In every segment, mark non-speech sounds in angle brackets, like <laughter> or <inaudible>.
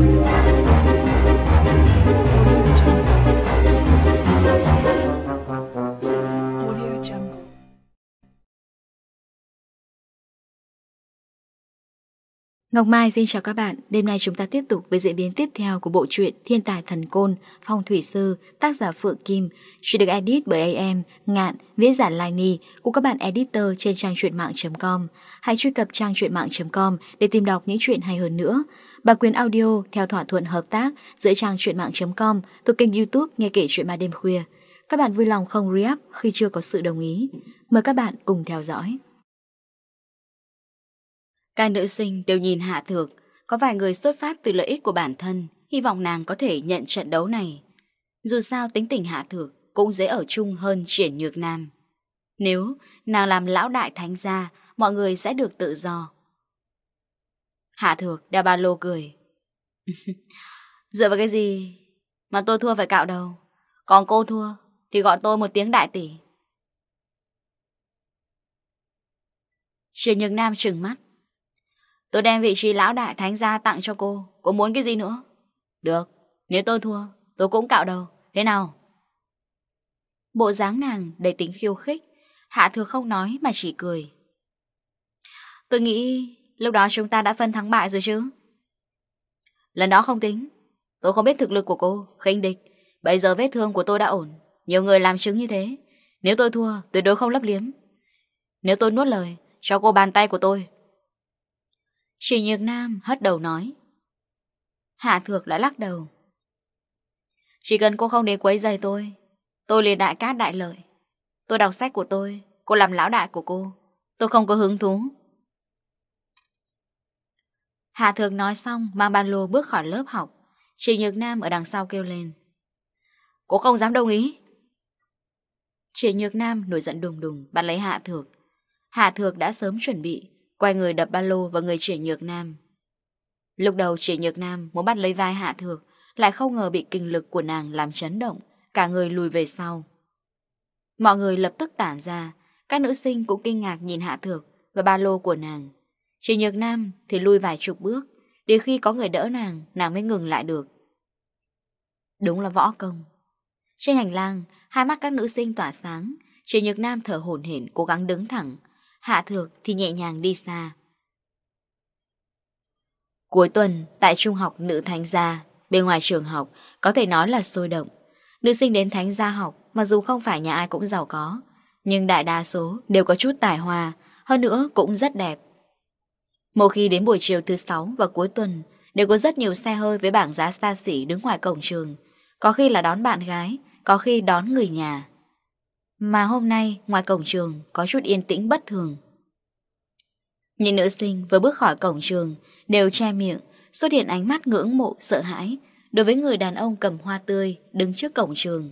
Thank you. Ngọc Mai xin chào các bạn, đêm nay chúng ta tiếp tục với diễn biến tiếp theo của bộ truyện Thiên tài thần côn, phong thủy sư, tác giả Phượng Kim, chuyện được edit bởi AM, Ngạn, Viết giả Lai Ni của các bạn editor trên trang truyện mạng.com. Hãy truy cập trang truyện mạng.com để tìm đọc những truyện hay hơn nữa. Bản quyền audio theo thỏa thuận hợp tác giữa trang truyện mạng.com thuộc kênh YouTube nghe kể chuyện ma đêm khuya. Các bạn vui lòng không re khi chưa có sự đồng ý. Mời các bạn cùng theo dõi. Các nữ sinh đều nhìn Hạ Thược, có vài người xuất phát từ lợi ích của bản thân, hy vọng nàng có thể nhận trận đấu này. Dù sao tính tình Hạ Thược cũng dễ ở chung hơn triển nhược nam. Nếu nàng làm lão đại thánh gia, mọi người sẽ được tự do. Hạ Thược đeo ba lô cười. <laughs> Dựa vào cái gì mà tôi thua phải cạo đầu, còn cô thua thì gọi tôi một tiếng đại tỷ. Triển nhược nam trừng mắt. Tôi đem vị trí lão đại thánh gia tặng cho cô. Cô muốn cái gì nữa? Được, nếu tôi thua Tôi cũng cạo đầu, thế nào? Bộ dáng nàng đầy tính khiêu khích. Hạ thừa không nói mà chỉ cười. Tôi nghĩ lúc đó chúng ta đã phân thắng bại rồi chứ? Lần đó không tính. Tôi không biết thực lực của cô, khinh địch. Bây giờ vết thương của tôi đã ổn. Nhiều người làm chứng như thế. Nếu tôi thua, tuyệt đối không lấp liếm. Nếu tôi nuốt lời, cho cô bàn tay của tôi chỉ nhược nam hất đầu nói. Hạ thược đã lắc đầu. Chỉ cần cô không đến quấy giày tôi, tôi liền đại cát đại lợi. Tôi đọc sách của tôi, cô làm lão đại của cô. Tôi không có hứng thú. Hạ thược nói xong, mang ba lô bước khỏi lớp học. Chỉ nhược nam ở đằng sau kêu lên. Cô không dám đồng ý. Chỉ nhược nam nổi giận đùng đùng, bắt lấy hạ thược. Hạ thược đã sớm chuẩn bị, Quay người đập ba lô vào người Triển Nhược Nam. Lúc đầu Triển Nhược Nam muốn bắt lấy vai Hạ Thược, Lại không ngờ bị kinh lực của nàng làm chấn động, Cả người lùi về sau. Mọi người lập tức tản ra, Các nữ sinh cũng kinh ngạc nhìn Hạ Thược Và ba lô của nàng. Triển Nhược Nam thì lùi vài chục bước, Đến khi có người đỡ nàng Nàng mới ngừng lại được. Đúng là võ công. Trên hành lang, Hai mắt các nữ sinh tỏa sáng Triển Nhược Nam thở hổn hển, cố gắng đứng thẳng Hạ Thược thì nhẹ nhàng đi xa. Cuối tuần, tại Trung học Nữ Thánh Gia, bên ngoài trường học, có thể nói là sôi động. Nữ sinh đến Thánh Gia học, mặc dù không phải nhà ai cũng giàu có, nhưng đại đa số đều có chút tài hoa, hơn nữa cũng rất đẹp. Một khi đến buổi chiều thứ sáu và cuối tuần, đều có rất nhiều xe hơi với bảng giá xa xỉ đứng ngoài cổng trường, có khi là đón bạn gái, có khi đón người nhà. Mà hôm nay ngoài cổng trường có chút yên tĩnh bất thường. Những nữ sinh vừa bước khỏi cổng trường đều che miệng, xuất hiện ánh mắt ngưỡng mộ sợ hãi đối với người đàn ông cầm hoa tươi đứng trước cổng trường.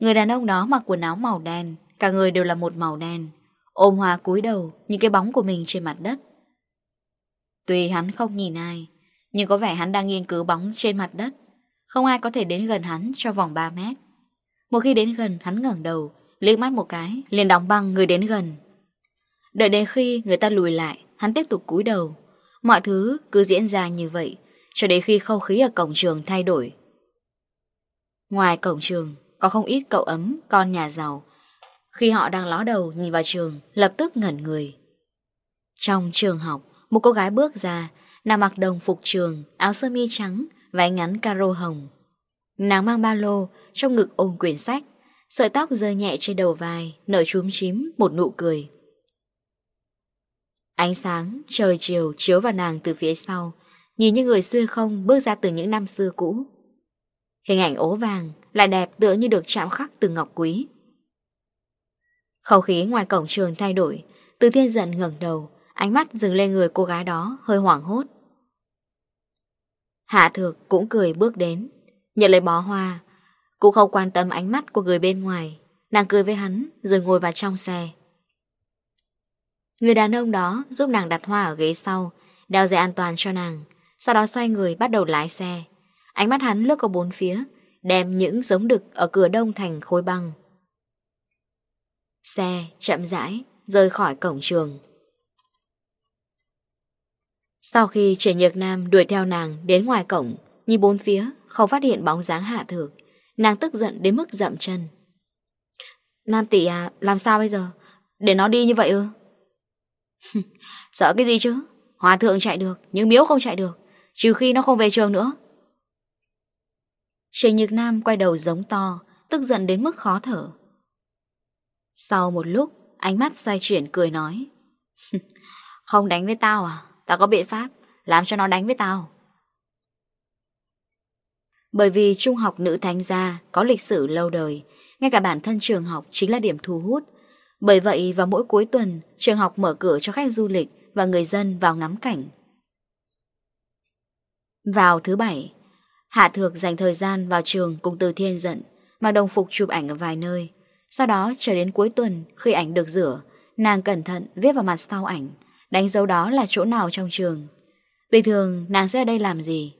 Người đàn ông đó mặc quần áo màu đen, cả người đều là một màu đen, ôm hoa cúi đầu như cái bóng của mình trên mặt đất. Tuy hắn không nhìn ai, nhưng có vẻ hắn đang nghiên cứu bóng trên mặt đất, không ai có thể đến gần hắn cho vòng 3 mét. Một khi đến gần hắn ngẩng đầu liếc mắt một cái, liền đóng băng người đến gần. Đợi đến khi người ta lùi lại, Hắn tiếp tục cúi đầu. Mọi thứ cứ diễn ra như vậy, Cho đến khi không khí ở cổng trường thay đổi. Ngoài cổng trường, Có không ít cậu ấm, Con nhà giàu. Khi họ đang ló đầu nhìn vào trường, Lập tức ngẩn người. Trong trường học, Một cô gái bước ra, Nàng mặc đồng phục trường, Áo sơ mi trắng, Váy ngắn caro hồng. Nàng mang ba lô, Trong ngực ôm quyển sách. Sợi tóc rơi nhẹ trên đầu vai Nở chúm chím một nụ cười. Ánh sáng, trời chiều chiếu vào nàng từ phía sau Nhìn như người xuyên không bước ra từ những năm xưa cũ. Hình ảnh ố vàng Lại đẹp tựa như được chạm khắc từ ngọc quý. Khẩu khí ngoài cổng trường thay đổi Từ thiên giận ngẩng đầu Ánh mắt dừng lên người cô gái đó hơi hoảng hốt. Hạ thược cũng cười bước đến Nhận lấy bó hoa cũng không quan tâm ánh mắt của người bên ngoài. Nàng cười với hắn, rồi ngồi vào trong xe. Người đàn ông đó giúp nàng đặt hoa ở ghế sau, Đeo dây an toàn cho nàng, Sau đó xoay người bắt đầu lái xe. Ánh mắt hắn lướt qua bốn phía, Đem những giống đực ở cửa đông thành khối băng. Xe chậm rãi rời khỏi cổng trường. Sau khi trẻ nhược nam đuổi theo nàng đến ngoài cổng, Nhìn bốn phía, không phát hiện bóng dáng hạ thược. Nàng tức giận đến mức dậm chân. Nam tỷ à Làm sao bây giờ? Để nó đi như vậy ư? <laughs> Sợ cái gì chứ? Hòa thượng chạy được, Nhưng miếu không chạy được, Trừ khi nó không về trường nữa. Trời Nhược Nam quay đầu giống to, Tức giận đến mức khó thở. Sau một lúc, Ánh mắt xoay chuyển cười nói, <laughs> Không đánh với tao à? Tao có biện pháp, Làm cho nó đánh với tao. Bởi vì trung học nữ thánh gia có lịch sử lâu đời, ngay cả bản thân trường học chính là điểm thu hút. Bởi vậy vào mỗi cuối tuần, trường học mở cửa cho khách du lịch và người dân vào ngắm cảnh. Vào thứ bảy, Hạ Thược dành thời gian vào trường cùng Từ Thiên Dận, mà đồng phục chụp ảnh ở vài nơi. Sau đó chờ đến cuối tuần, khi ảnh được rửa, nàng cẩn thận viết vào mặt sau ảnh, đánh dấu đó là chỗ nào trong trường. Bình thường, nàng sẽ ở đây làm gì?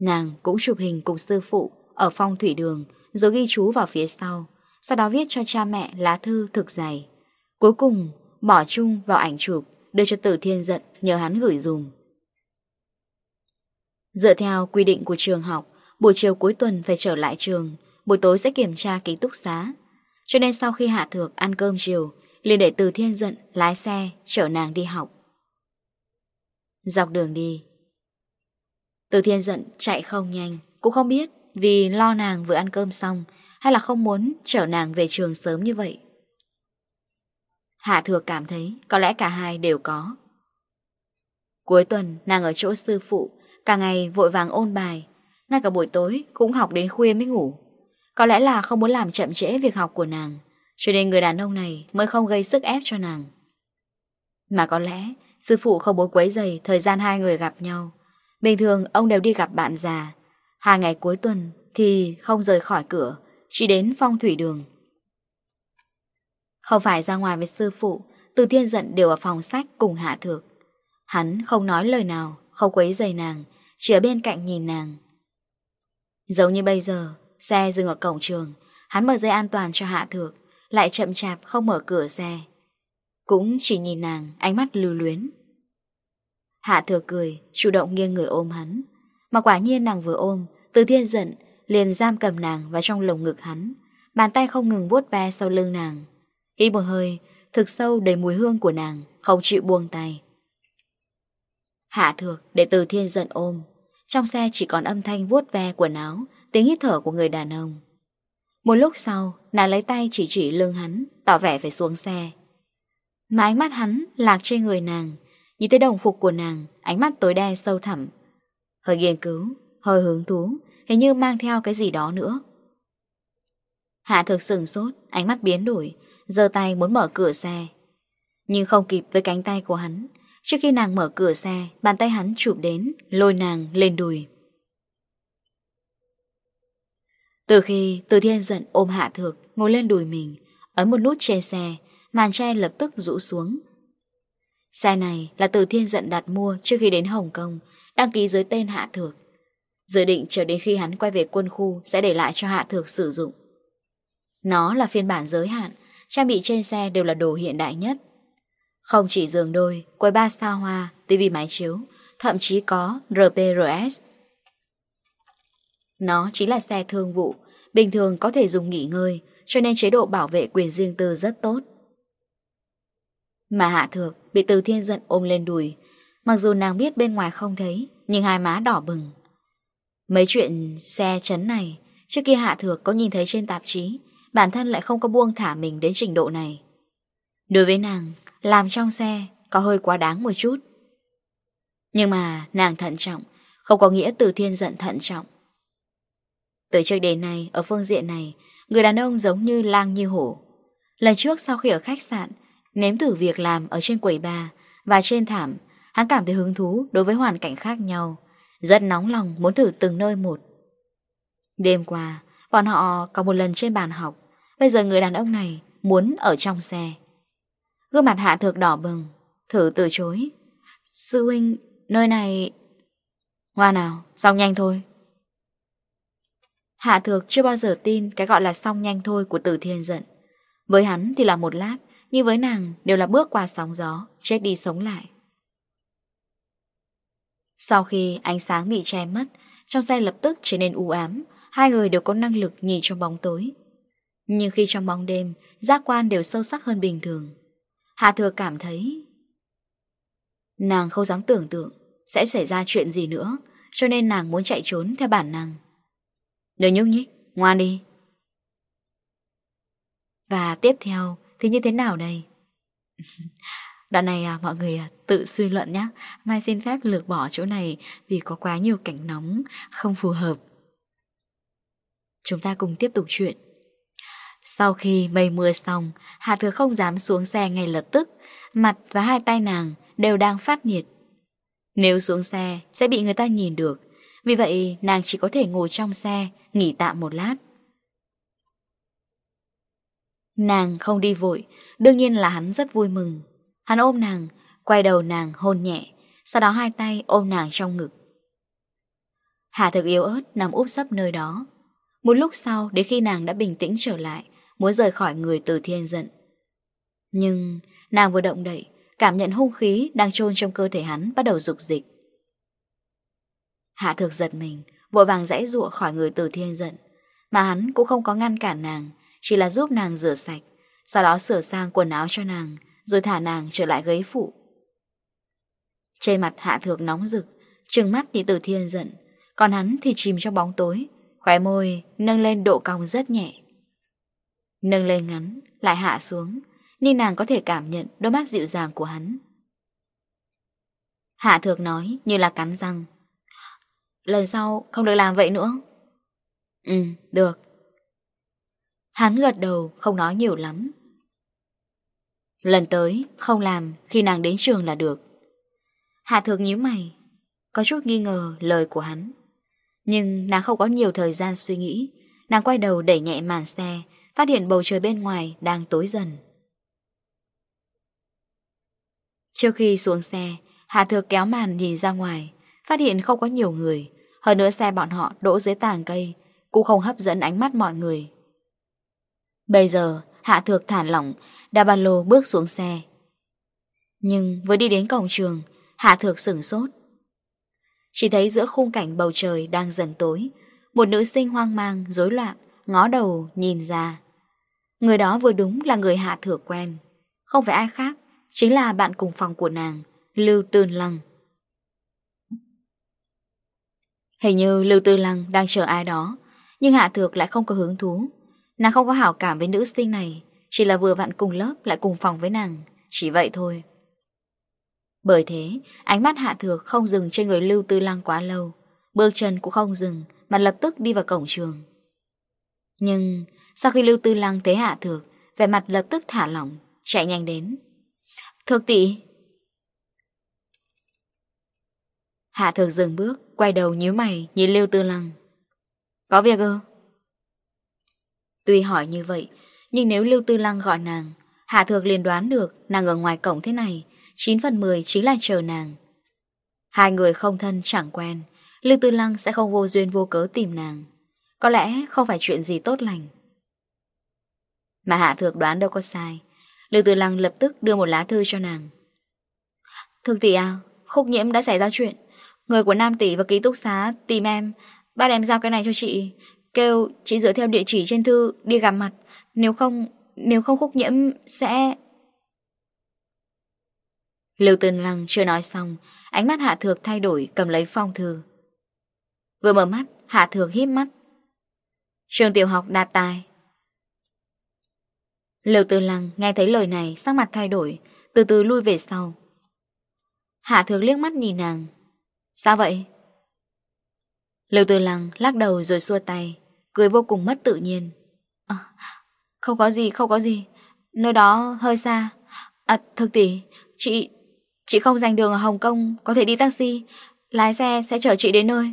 Nàng cũng chụp hình cùng sư phụ ở phong thủy đường rồi ghi chú vào phía sau, sau đó viết cho cha mẹ lá thư thực dày. Cuối cùng, bỏ chung vào ảnh chụp đưa cho tử thiên giận nhờ hắn gửi dùm. Dựa theo quy định của trường học, buổi chiều cuối tuần phải trở lại trường, buổi tối sẽ kiểm tra ký túc xá. Cho nên sau khi Hạ Thược ăn cơm chiều, liền để Từ Thiên Dận lái xe chở nàng đi học. Dọc đường đi, từ thiên giận chạy không nhanh. Cũng không biết vì lo nàng vừa ăn cơm xong, Hay là không muốn trở nàng về trường sớm như vậy. Hạ thừa cảm thấy Có lẽ cả hai đều có. Cuối tuần, nàng ở chỗ sư phụ, Cả ngày vội vàng ôn bài. Ngay cả buổi tối cũng học đến khuya mới ngủ. Có lẽ là không muốn làm chậm trễ việc học của nàng, Cho nên người đàn ông này Mới không gây sức ép cho nàng. Mà có lẽ sư phụ không muốn quấy dày Thời gian hai người gặp nhau Bình thường ông đều đi gặp bạn già. Hai ngày cuối tuần thì không rời khỏi cửa, Chỉ đến phong thủy đường. Không phải ra ngoài với sư phụ, Từ thiên giận đều ở phòng sách cùng hạ thược. Hắn không nói lời nào, Không quấy giày nàng, Chỉ ở bên cạnh nhìn nàng. Giống như bây giờ, Xe dừng ở cổng trường, Hắn mở dây an toàn cho hạ thược, Lại chậm chạp không mở cửa xe. Cũng chỉ nhìn nàng, ánh mắt lưu luyến. Hạ thừa cười, chủ động nghiêng người ôm hắn. Mà quả nhiên nàng vừa ôm, từ thiên giận, liền giam cầm nàng vào trong lồng ngực hắn. Bàn tay không ngừng vuốt ve sau lưng nàng. Khi một hơi, thực sâu đầy mùi hương của nàng, không chịu buông tay. Hạ thược để từ thiên giận ôm. Trong xe chỉ còn âm thanh vuốt ve quần áo, tiếng hít thở của người đàn ông. Một lúc sau, nàng lấy tay chỉ chỉ lưng hắn, tỏ vẻ phải xuống xe. Mà ánh mắt hắn lạc trên người nàng, Nhìn thấy đồng phục của nàng Ánh mắt tối đen sâu thẳm. Hơi nghiên cứu, hơi hứng thú Hình như mang theo cái gì đó nữa. Hạ thực sừng sốt Ánh mắt biến đổi giơ tay muốn mở cửa xe. Nhưng không kịp với cánh tay của hắn Trước khi nàng mở cửa xe Bàn tay hắn chụp đến Lôi nàng lên đùi. Từ khi Từ Thiên giận ôm Hạ Thược ngồi lên đùi mình, ấn một nút trên xe, màn tre lập tức rũ xuống. Xe này là từ Thiên Dận đặt mua trước khi đến Hồng Kông, đăng ký dưới tên Hạ Thược. Dự định chờ đến khi hắn quay về quân khu sẽ để lại cho Hạ Thược sử dụng. Nó là phiên bản giới hạn, trang bị trên xe đều là đồ hiện đại nhất. Không chỉ giường đôi, quầy ba sao hoa, tivi máy chiếu, thậm chí có RPRS. Nó chính là xe thương vụ, bình thường có thể dùng nghỉ ngơi, cho nên chế độ bảo vệ quyền riêng tư rất tốt. Mà Hạ Thược Bị từ thiên giận ôm lên đùi. Mặc dù nàng biết bên ngoài không thấy, Nhưng hai má đỏ bừng. Mấy chuyện xe chấn này, Trước kia Hạ Thược có nhìn thấy trên tạp chí, Bản thân lại không có buông thả mình đến trình độ này. Đối với nàng, Làm trong xe có hơi quá đáng một chút. Nhưng mà nàng thận trọng, Không có nghĩa từ thiên giận thận trọng. Từ trước đến nay, Ở phương diện này, Người đàn ông giống như lang như hổ. Lần trước sau khi ở khách sạn Nếm thử việc làm ở trên quầy bà Và trên thảm Hắn cảm thấy hứng thú đối với hoàn cảnh khác nhau. Rất nóng lòng muốn thử từng nơi một. Đêm qua Bọn họ có một lần trên bàn học. Bây giờ người đàn ông này muốn ở trong xe. Gương mặt hạ thược đỏ bừng Thử từ chối. Sư huynh, nơi này... Hoa nào, xong nhanh thôi. Hạ thược chưa bao giờ tin Cái gọi là xong nhanh thôi của tử thiên giận. Với hắn thì là một lát như với nàng đều là bước qua sóng gió Chết đi sống lại. Sau khi ánh sáng bị che mất Trong xe lập tức trở nên u ám Hai người đều có năng lực nhìn trong bóng tối. Nhưng khi trong bóng đêm Giác quan đều sâu sắc hơn bình thường. Hạ thừa cảm thấy Nàng không dám tưởng tượng Sẽ xảy ra chuyện gì nữa Cho nên nàng muốn chạy trốn theo bản năng. Đừng nhúc nhích, ngoan đi. Và tiếp theo thì như thế nào đây? <laughs> Đoạn này à, mọi người à, tự suy luận nhé Mai xin phép lược bỏ chỗ này Vì có quá nhiều cảnh nóng Không phù hợp. Chúng ta cùng tiếp tục chuyện. Sau khi mây mưa xong Hạ thừa không dám xuống xe ngay lập tức. Mặt và hai tay nàng Đều đang phát nhiệt. Nếu xuống xe sẽ bị người ta nhìn được. Vì vậy nàng chỉ có thể ngồi trong xe Nghỉ tạm một lát. Nàng không đi vội, đương nhiên là hắn rất vui mừng. Hắn ôm nàng, quay đầu nàng hôn nhẹ, sau đó hai tay ôm nàng trong ngực. Hà thực yếu ớt nằm úp sấp nơi đó. Một lúc sau, đến khi nàng đã bình tĩnh trở lại, muốn rời khỏi người từ thiên giận. Nhưng, nàng vừa động đậy, cảm nhận hung khí đang chôn trong cơ thể hắn bắt đầu dục dịch. Hạ thực giật mình, vội vàng rẽ ruộng khỏi người từ thiên giận, mà hắn cũng không có ngăn cản nàng, chỉ là giúp nàng rửa sạch, sau đó sửa sang quần áo cho nàng, rồi thả nàng trở lại ghế phụ. Trên mặt hạ thược nóng rực, trừng mắt thì tử thiên giận, còn hắn thì chìm trong bóng tối, khóe môi nâng lên độ cong rất nhẹ. Nâng lên ngắn, lại hạ xuống, nhưng nàng có thể cảm nhận đôi mắt dịu dàng của hắn. Hạ thược nói như là cắn răng. Lần sau không được làm vậy nữa. Ừ, được. Hắn gật đầu, không nói nhiều lắm. Lần tới, không làm, khi nàng đến trường là được. Hạ thược nhíu mày, Có chút nghi ngờ lời của hắn. Nhưng nàng không có nhiều thời gian suy nghĩ, Nàng quay đầu đẩy nhẹ màn xe, Phát hiện bầu trời bên ngoài đang tối dần. Trước khi xuống xe, Hạ thược kéo màn nhìn ra ngoài, Phát hiện không có nhiều người. Hơn nữa xe bọn họ đỗ dưới tàng cây, Cũng không hấp dẫn ánh mắt mọi người. Bây giờ, Hạ Thược thản lỏng, đa ba lô bước xuống xe. Nhưng vừa đi đến cổng trường, Hạ Thược sửng sốt. Chỉ thấy giữa khung cảnh bầu trời đang dần tối, một nữ sinh hoang mang, rối loạn, ngó đầu, nhìn ra. Người đó vừa đúng là người Hạ Thược quen. Không phải ai khác, chính là bạn cùng phòng của nàng, Lưu Tư Lăng. Hình như Lưu Tư Lăng đang chờ ai đó, nhưng Hạ Thược lại không có hứng thú. Nàng không có hảo cảm với nữ sinh này, Chỉ là vừa vặn cùng lớp lại cùng phòng với nàng, Chỉ vậy thôi. Bởi thế, ánh mắt Hạ Thược không dừng trên người Lưu Tư Lăng quá lâu, Bước chân cũng không dừng Mà lập tức đi vào cổng trường. Nhưng sau khi Lưu Tư Lăng thế Hạ Thược Về mặt lập tức thả lỏng, Chạy nhanh đến. Thược tỷ. Hạ Thược dừng bước, Quay đầu nhíu mày nhìn Lưu Tư Lăng. Có việc ư Tuy hỏi như vậy, nhưng nếu Lưu Tư Lăng gọi nàng, Hạ Thược liền đoán được nàng ở ngoài cổng thế này, 9 phần 10 chính là chờ nàng. Hai người không thân chẳng quen, Lưu Tư Lăng sẽ không vô duyên vô cớ tìm nàng. Có lẽ không phải chuyện gì tốt lành. Mà Hạ Thược đoán đâu có sai. Lưu Tư Lăng lập tức đưa một lá thư cho nàng. Thược tỷ à, khúc nhiễm đã xảy ra chuyện. Người của Nam tỷ và ký túc xá tìm em, bắt em giao cái này cho chị. Kêu chị dựa theo địa chỉ trên thư đi gặp mặt. Nếu không, nếu không khúc nhiễm sẽ... Lưu Tần Lăng chưa nói xong Ánh mắt Hạ Thược thay đổi cầm lấy phong thư. Vừa mở mắt, Hạ Thược hiếp mắt. Trường tiểu học đạt tài. Lưu Tư Lăng nghe thấy lời này sắc mặt thay đổi Từ từ lui về sau. Hạ Thược liếc mắt nhìn nàng. Sao vậy? Lưu Tư Lăng lắc đầu rồi xua tay. Cười vô cùng mất tự nhiên. À, Không có gì không có gì. Nơi đó hơi xa. À thực tỷ Chị Chị không dành đường ở Hồng Kông Có thể đi taxi. Lái xe sẽ chở chị đến nơi.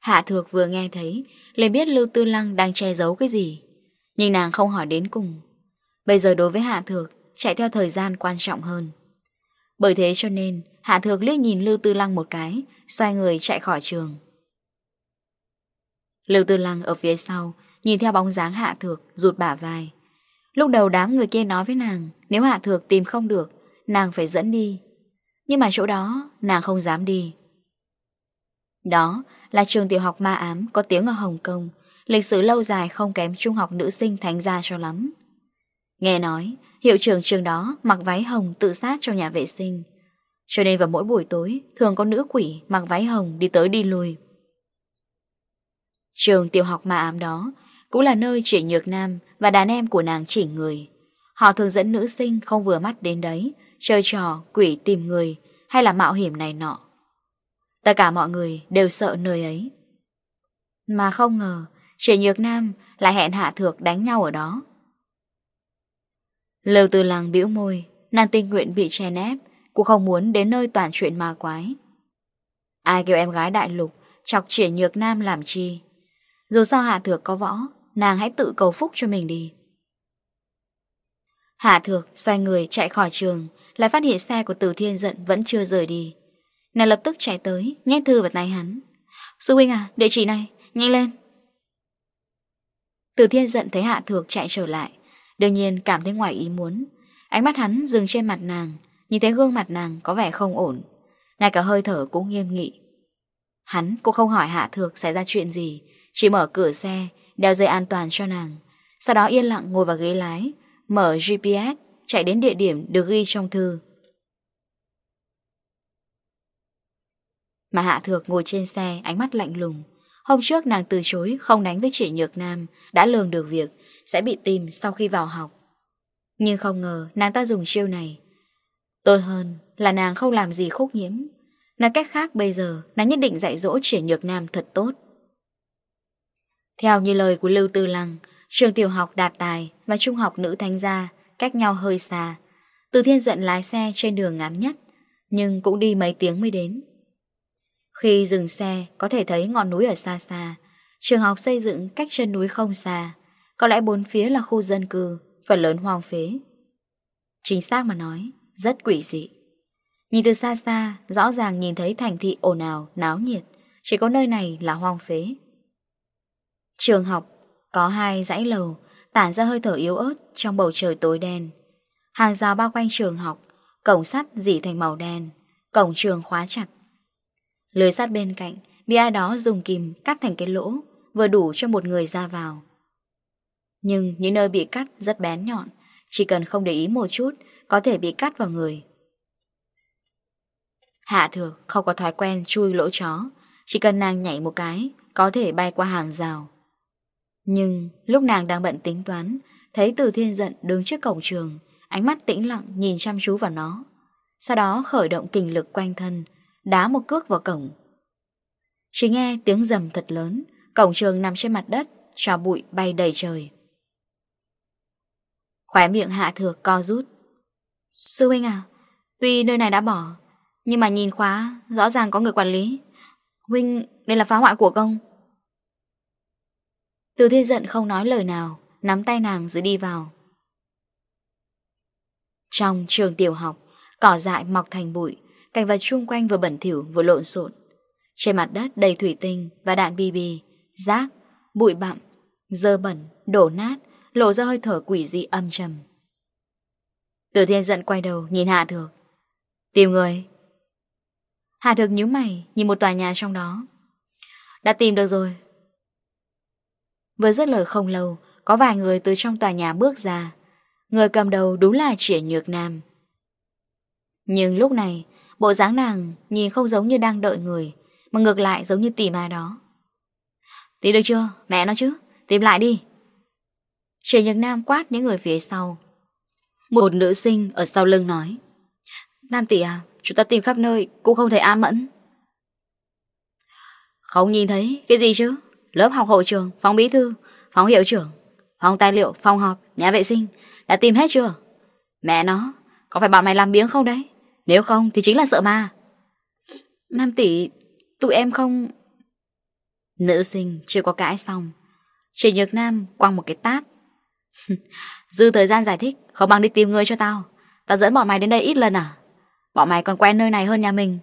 Hạ thược vừa nghe thấy liền biết Lưu Tư Lăng đang che giấu cái gì. Nhưng nàng không hỏi đến cùng. Bây giờ đối với Hạ thược Chạy theo thời gian quan trọng hơn. Bởi thế cho nên Hạ thược liếc nhìn Lưu Tư Lăng một cái Xoay người chạy khỏi trường. Lưu Tư Lăng ở phía sau, Nhìn theo bóng dáng Hạ Thược, Rụt bả vai. Lúc đầu đám người kia nói với nàng, Nếu Hạ Thược tìm không được, Nàng phải dẫn đi. Nhưng mà chỗ đó, nàng không dám đi. Đó là trường tiểu học ma ám Có tiếng ở Hồng Kông, Lịch sử lâu dài không kém trung học nữ sinh thánh gia cho lắm. Nghe nói, Hiệu trưởng trường đó mặc váy hồng tự sát trong nhà vệ sinh. Cho nên vào mỗi buổi tối, Thường có nữ quỷ mặc váy hồng đi tới đi lùi Trường tiểu học ma ám đó cũng là nơi Trịnh Nhược Nam và đàn em của nàng chỉ người. Họ thường dẫn nữ sinh không vừa mắt đến đấy, chơi trò, quỷ tìm người hay là mạo hiểm này nọ. Tất cả mọi người đều sợ nơi ấy. Mà không ngờ, Trịnh Nhược Nam lại hẹn Hạ Thược đánh nhau ở đó. Lưu Tư làng biểu môi, nàng tinh nguyện bị che ép, cũng không muốn đến nơi toàn chuyện ma quái. Ai kêu em gái đại lục chọc Trịnh Nhược Nam làm chi? Dù sao Hà Thược có võ, Nàng hãy tự cầu phúc cho mình đi. Hà Thược xoay người chạy khỏi trường, Lại phát hiện xe của Tử Thiên giận vẫn chưa rời đi. Nàng lập tức chạy tới, Nhét thư vào tay hắn. Sư huynh à địa chỉ này, nhanh lên. Tử Thiên giận thấy Hạ Thược chạy trở lại, Đương nhiên cảm thấy ngoài ý muốn. Ánh mắt hắn dừng trên mặt nàng, Nhìn thấy gương mặt nàng có vẻ không ổn. Ngay cả hơi thở cũng nghiêm nghị. Hắn cũng không hỏi Hạ Thược xảy ra chuyện gì chỉ mở cửa xe, đeo dây an toàn cho nàng. Sau đó yên lặng ngồi vào ghế lái, mở GPS, chạy đến địa điểm được ghi trong thư. Mà Hạ Thược ngồi trên xe, ánh mắt lạnh lùng. Hôm trước nàng từ chối không đánh với chị Nhược Nam, đã lường được việc, sẽ bị tìm sau khi vào học. Nhưng không ngờ nàng ta dùng chiêu này. Tốt hơn là nàng không làm gì khúc nhiễm. Nói cách khác bây giờ, nàng nhất định dạy dỗ triển nhược nam thật tốt. Theo như lời của Lưu Tư Lăng, trường tiểu học đạt tài và trung học nữ thánh gia cách nhau hơi xa. Từ thiên giận lái xe trên đường ngắn nhất, nhưng cũng đi mấy tiếng mới đến. Khi dừng xe, có thể thấy ngọn núi ở xa xa. Trường học xây dựng cách chân núi không xa. Có lẽ bốn phía là khu dân cư, phần lớn hoang phế. Chính xác mà nói, rất quỷ dị. Nhìn từ xa xa, rõ ràng nhìn thấy thành thị ồn ào, náo nhiệt. Chỉ có nơi này là hoang phế. Trường học có hai dãy lầu tản ra hơi thở yếu ớt trong bầu trời tối đen. Hàng rào bao quanh trường học, cổng sắt dỉ thành màu đen, cổng trường khóa chặt. Lưới sắt bên cạnh bị ai đó dùng kìm cắt thành cái lỗ vừa đủ cho một người ra vào. Nhưng những nơi bị cắt rất bén nhọn, chỉ cần không để ý một chút có thể bị cắt vào người. Hạ thược không có thói quen chui lỗ chó, chỉ cần nàng nhảy một cái có thể bay qua hàng rào. Nhưng lúc nàng đang bận tính toán, Thấy từ thiên giận đứng trước cổng trường, Ánh mắt tĩnh lặng nhìn chăm chú vào nó. Sau đó khởi động kình lực quanh thân, Đá một cước vào cổng. Chỉ nghe tiếng rầm thật lớn, Cổng trường nằm trên mặt đất, Trò bụi bay đầy trời. Khóe miệng hạ thược co rút. Sư huynh à Tuy nơi này đã bỏ, Nhưng mà nhìn khóa, Rõ ràng có người quản lý. Huynh, đây là phá hoại của công. Từ thiên giận không nói lời nào Nắm tay nàng rồi đi vào. Trong trường tiểu học Cỏ dại mọc thành bụi Cảnh vật chung quanh vừa bẩn thỉu vừa lộn xộn. Trên mặt đất đầy thủy tinh Và đạn BB, rác, bụi bặm Dơ bẩn, đổ nát Lộ ra hơi thở quỷ dị âm trầm. Từ thiên giận quay đầu nhìn Hạ Thược. Tìm người. Hạ Thược nhíu mày Nhìn một tòa nhà trong đó. Đã tìm được rồi. Vừa dứt lời không lâu, có vài người từ trong tòa nhà bước ra. Người cầm đầu đúng là Triển Nhược Nam. Nhưng lúc này, bộ dáng nàng nhìn không giống như đang đợi người, mà ngược lại giống như tìm ai đó. Tìm được chưa? Mẹ nó chứ. Tìm lại đi. Triển Nhược Nam quát những người phía sau. Một nữ sinh ở sau lưng nói. Nam tỷ à, chúng ta tìm khắp nơi, cũng không thấy A Mẫn. Không nhìn thấy, cái gì chứ? lớp học hội trường, phòng bí thư, phòng hiệu trưởng, phòng tài liệu, phòng họp, nhà vệ sinh, đã tìm hết chưa? Mẹ nó, có phải bọn mày làm biếng không đấy? Nếu không thì chính là sợ ma. Nam tỷ, tụi em không... Nữ sinh chưa có cãi xong. Chỉ nhược nam quăng một cái tát. <laughs> Dư thời gian giải thích, không bằng đi tìm người cho tao. Tao dẫn bọn mày đến đây ít lần à? Bọn mày còn quen nơi này hơn nhà mình.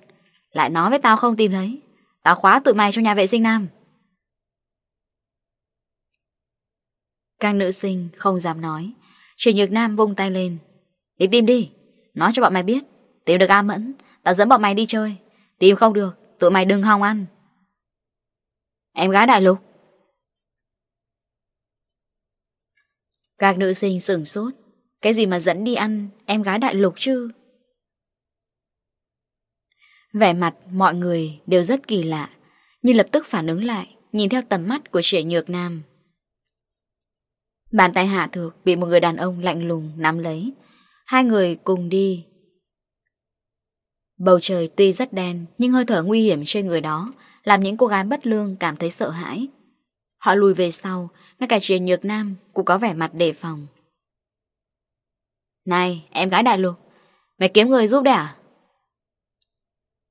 Lại nói với tao không tìm thấy. Tao khóa tụi mày trong nhà vệ sinh nam. Các nữ sinh không dám nói. Chỉ nhược nam vung tay lên. Đi tìm đi, Nói cho bọn mày biết. Tìm được A Mẫn, Tao dẫn bọn mày đi chơi. Tìm không được, Tụi mày đừng hòng ăn. Em gái đại lục. Các nữ sinh sửng sốt. Cái gì mà dẫn đi ăn Em gái đại lục chứ? Vẻ mặt mọi người đều rất kỳ lạ, Nhưng lập tức phản ứng lại, Nhìn theo tầm mắt của trẻ nhược nam. Bàn tay Hạ Thược bị một người đàn ông lạnh lùng nắm lấy. Hai người cùng đi. Bầu trời tuy rất đen nhưng hơi thở nguy hiểm trên người đó làm những cô gái bất lương cảm thấy sợ hãi. Họ lùi về sau, ngay cả Triền Nhược Nam cũng có vẻ mặt đề phòng. Này, em gái đại lục, mày kiếm người giúp đẻ à?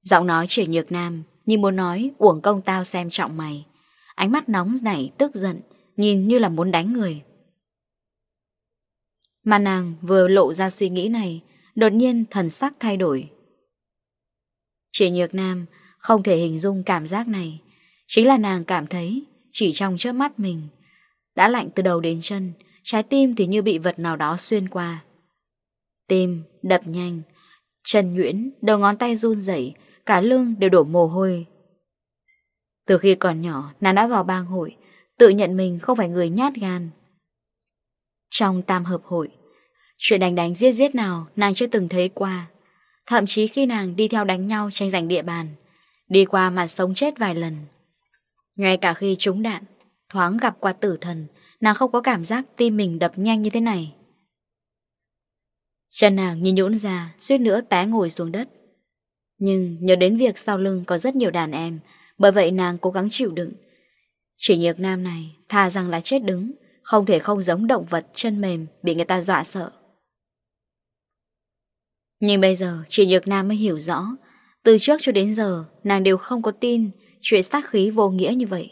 Giọng nói Triền Nhược Nam như muốn nói uổng công tao xem trọng mày. Ánh mắt nóng nảy tức giận, nhìn như là muốn đánh người. Mà nàng vừa lộ ra suy nghĩ này, Đột nhiên thần sắc thay đổi. Chỉ nhược nam Không thể hình dung cảm giác này. Chính là nàng cảm thấy Chỉ trong trước mắt mình, Đã lạnh từ đầu đến chân, Trái tim thì như bị vật nào đó xuyên qua. Tim đập nhanh chân Nguyễn đầu ngón tay run rẩy, Cả lưng đều đổ mồ hôi. Từ khi còn nhỏ, Nàng đã vào bang hội, Tự nhận mình không phải người nhát gan. Trong tam hợp hội Chuyện đánh đánh giết giết nào nàng chưa từng thấy qua. Thậm chí khi nàng đi theo đánh nhau tranh giành địa bàn, đi qua mà sống chết vài lần. Ngay cả khi trúng đạn, thoáng gặp qua tử thần, nàng không có cảm giác tim mình đập nhanh như thế này. Chân nàng nhìn nhũn ra, suýt nữa té ngồi xuống đất. Nhưng nhớ đến việc sau lưng có rất nhiều đàn em, bởi vậy nàng cố gắng chịu đựng. Chỉ nhược nam này, thà rằng là chết đứng, không thể không giống động vật chân mềm bị người ta dọa sợ. Nhưng bây giờ chỉ Nhược Nam mới hiểu rõ. Từ trước cho đến giờ, Nàng đều không có tin Chuyện sát khí vô nghĩa như vậy.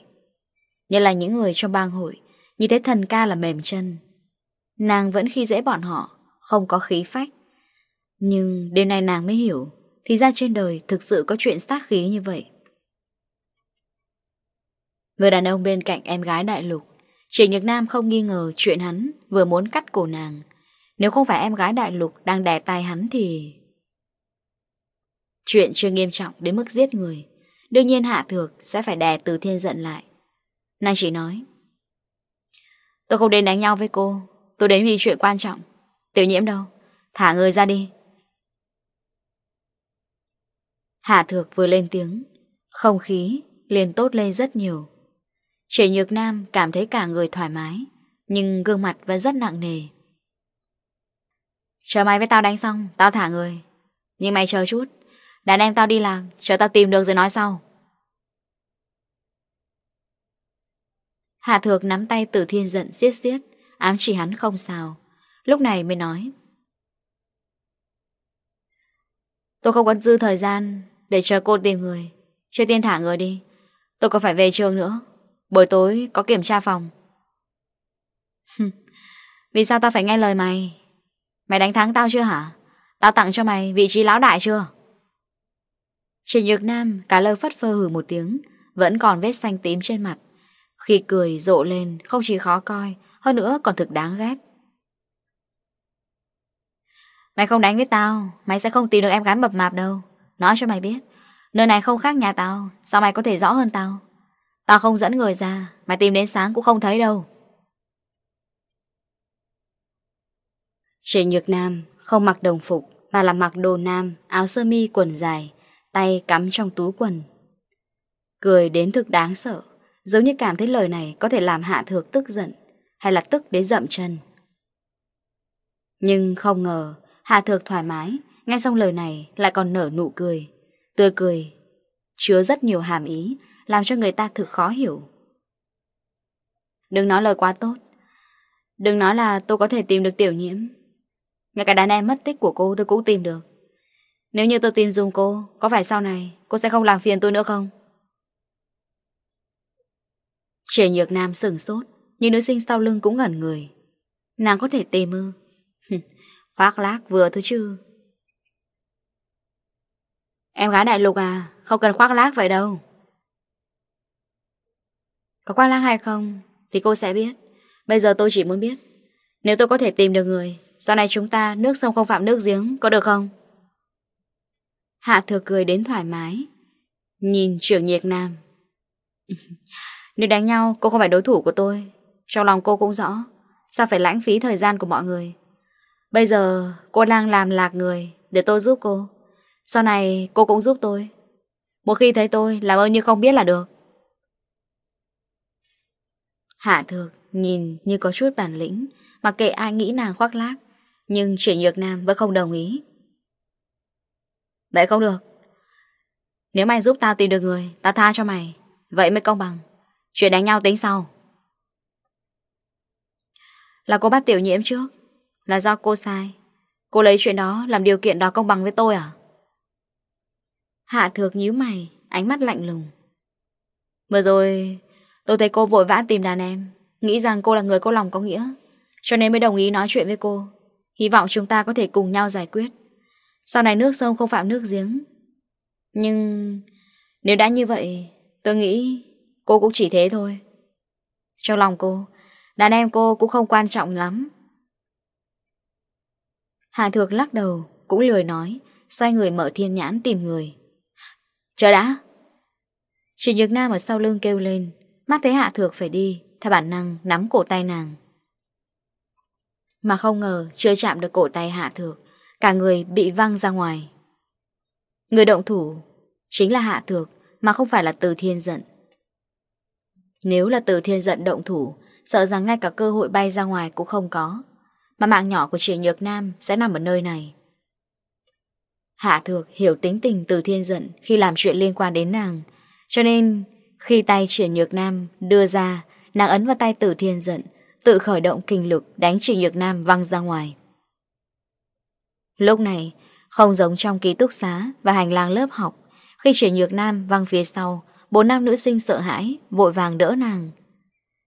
Nhất là những người trong bang hội, Như thế thần ca là mềm chân. Nàng vẫn khi dễ bọn họ, Không có khí phách. Nhưng đêm nay nàng mới hiểu, Thì ra trên đời thực sự có chuyện sát khí như vậy. Người đàn ông bên cạnh em gái đại lục, chỉ Nhật Nam không nghi ngờ chuyện hắn Vừa muốn cắt cổ nàng. Nếu không phải em gái đại lục đang đè tay hắn thì... Chuyện chưa nghiêm trọng đến mức giết người. Đương nhiên Hạ Thược sẽ phải đè từ thiên giận lại. Nàng chỉ nói. Tôi không đến đánh nhau với cô. Tôi đến vì chuyện quan trọng. Tiểu nhiễm đâu? Thả người ra đi. Hạ Thược vừa lên tiếng. Không khí liền tốt lên rất nhiều. Trẻ nhược nam cảm thấy cả người thoải mái. Nhưng gương mặt vẫn rất nặng nề. Chờ mày với tao đánh xong, Tao thả người. Nhưng mày chờ chút. Đàn em tao đi lạc Chờ tao tìm được rồi nói sau. Hạ thược nắm tay tử thiên giận xiết xiết, Ám chỉ hắn không sao. Lúc này mới nói. Tôi không có dư thời gian Để chờ cô tìm người. Chưa tiên thả người đi. Tôi còn phải về trường nữa. Buổi tối có kiểm tra phòng. <laughs> Vì sao tao phải nghe lời mày? Mày đánh thắng tao chưa hả? Tao tặng cho mày vị trí lão đại chưa? Trần Nhược Nam, Cả lời phất phơ hử một tiếng, Vẫn còn vết xanh tím trên mặt. Khi cười rộ lên, không chỉ khó coi, Hơn nữa còn thực đáng ghét. Mày không đánh với tao, Mày sẽ không tìm được em gái mập mạp đâu. Nói cho mày biết, Nơi này không khác nhà tao, Sao mày có thể rõ hơn tao? Tao không dẫn người ra, Mày tìm đến sáng cũng không thấy đâu. Trịnh Nhược Nam không mặc đồng phục mà là mặc đồ nam, áo sơ mi quần dài, tay cắm trong túi quần. Cười đến thực đáng sợ, giống như cảm thấy lời này có thể làm Hạ Thược tức giận, hay là tức đến dậm chân. Nhưng không ngờ, Hạ Thược thoải mái, nghe xong lời này lại còn nở nụ cười. Tươi cười, chứa rất nhiều hàm ý, làm cho người ta thực khó hiểu. Đừng nói lời quá tốt. Đừng nói là tôi có thể tìm được tiểu nhiễm. Ngay cả đàn em mất tích của cô tôi cũng tìm được. Nếu như tôi tin dùng cô, Có phải sau này cô sẽ không làm phiền tôi nữa không? Trẻ nhược nam sửng sốt, Nhưng nữ sinh sau lưng cũng ngẩn người. Nàng có thể tìm ư? Hoác lác vừa thôi chứ. Em gái đại lục à Không cần khoác lác vậy đâu. Có khoác lác hay không Thì cô sẽ biết. Bây giờ tôi chỉ muốn biết, Nếu tôi có thể tìm được người sau này chúng ta, nước sông không phạm nước giếng, Có được không? Hạ thừa cười đến thoải mái. Nhìn trưởng nhiệt nam. <laughs> Nếu đánh nhau, cô không phải đối thủ của tôi. Trong lòng cô cũng rõ. Sao phải lãng phí thời gian của mọi người? Bây giờ, cô đang làm lạc người Để tôi giúp cô. Sau này, cô cũng giúp tôi. Một khi thấy tôi, làm ơn như không biết là được. Hạ thược nhìn như có chút bản lĩnh, Mặc kệ ai nghĩ nàng khoác lác. Nhưng chuyện Nhược Nam vẫn không đồng ý. Vậy không được. Nếu mày giúp tao tìm được người, Tao tha cho mày. Vậy mới công bằng. Chuyện đánh nhau tính sau. Là cô bắt tiểu nhiễm trước. Là do cô sai. Cô lấy chuyện đó làm điều kiện đó công bằng với tôi à? Hạ thược nhíu mày, Ánh mắt lạnh lùng. Vừa rồi, tôi thấy cô vội vã tìm đàn em. Nghĩ rằng cô là người có lòng có nghĩa, Cho nên mới đồng ý nói chuyện với cô. Hy vọng chúng ta có thể cùng nhau giải quyết. Sau này nước sông không phạm nước giếng. Nhưng Nếu đã như vậy, Tôi nghĩ cô cũng chỉ thế thôi. Trong lòng cô, Đàn em cô cũng không quan trọng lắm. Hà thược lắc đầu, Cũng lười nói, Xoay người mở thiên nhãn tìm người. Chờ đã. Chỉ Nhược Nam ở sau lưng kêu lên, Mắt thấy Hạ Thược phải đi, Theo bản năng nắm cổ tay nàng. Mà không ngờ chưa chạm được cổ tay Hạ Thược, Cả người bị văng ra ngoài. Người động thủ Chính là Hạ Thược, Mà không phải là Từ Thiên Giận Nếu là Từ Thiên Giận động thủ, Sợ rằng ngay cả cơ hội bay ra ngoài cũng không có, Mà mạng nhỏ của chị Nhược Nam Sẽ nằm ở nơi này. Hạ Thược hiểu tính tình Từ Thiên Giận Khi làm chuyện liên quan đến nàng, Cho nên khi tay Triển Nhược Nam đưa ra, Nàng ấn vào tay Từ Thiên Giận tự khởi động kinh lực đánh Trịnh Nhược Nam văng ra ngoài. Lúc này, không giống trong ký túc xá và hành lang lớp học, khi Trịnh Nhược Nam văng phía sau, bốn nam nữ sinh sợ hãi, vội vàng đỡ nàng.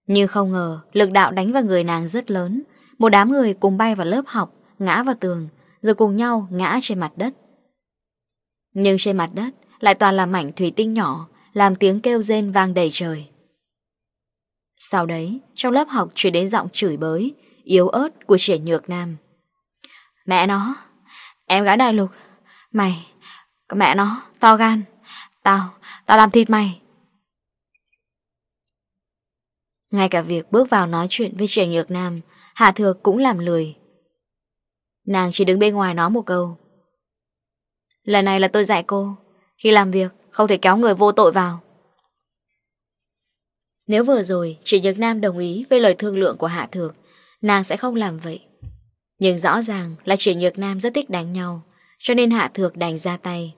Nhưng không ngờ, lực đạo đánh vào người nàng rất lớn, một đám người cùng bay vào lớp học, ngã vào tường, rồi cùng nhau ngã trên mặt đất. Nhưng trên mặt đất lại toàn là mảnh thủy tinh nhỏ, làm tiếng kêu rên vang đầy trời. Sau đấy, trong lớp học chuyển đến giọng chửi bới, yếu ớt của trẻ nhược nam. Mẹ nó, em gái đại lục, mày, mẹ nó, to gan, tao, tao làm thịt mày. Ngay cả việc bước vào nói chuyện với trẻ nhược nam, hà Thược cũng làm lười. Nàng chỉ đứng bên ngoài nói một câu. Lần này là tôi dạy cô, khi làm việc không thể kéo người vô tội vào. Nếu vừa rồi Triệu Nhược Nam đồng ý với lời thương lượng của Hạ Thược, nàng sẽ không làm vậy. Nhưng rõ ràng là Triệu Nhược Nam rất thích đánh nhau, cho nên Hạ Thược đành ra tay.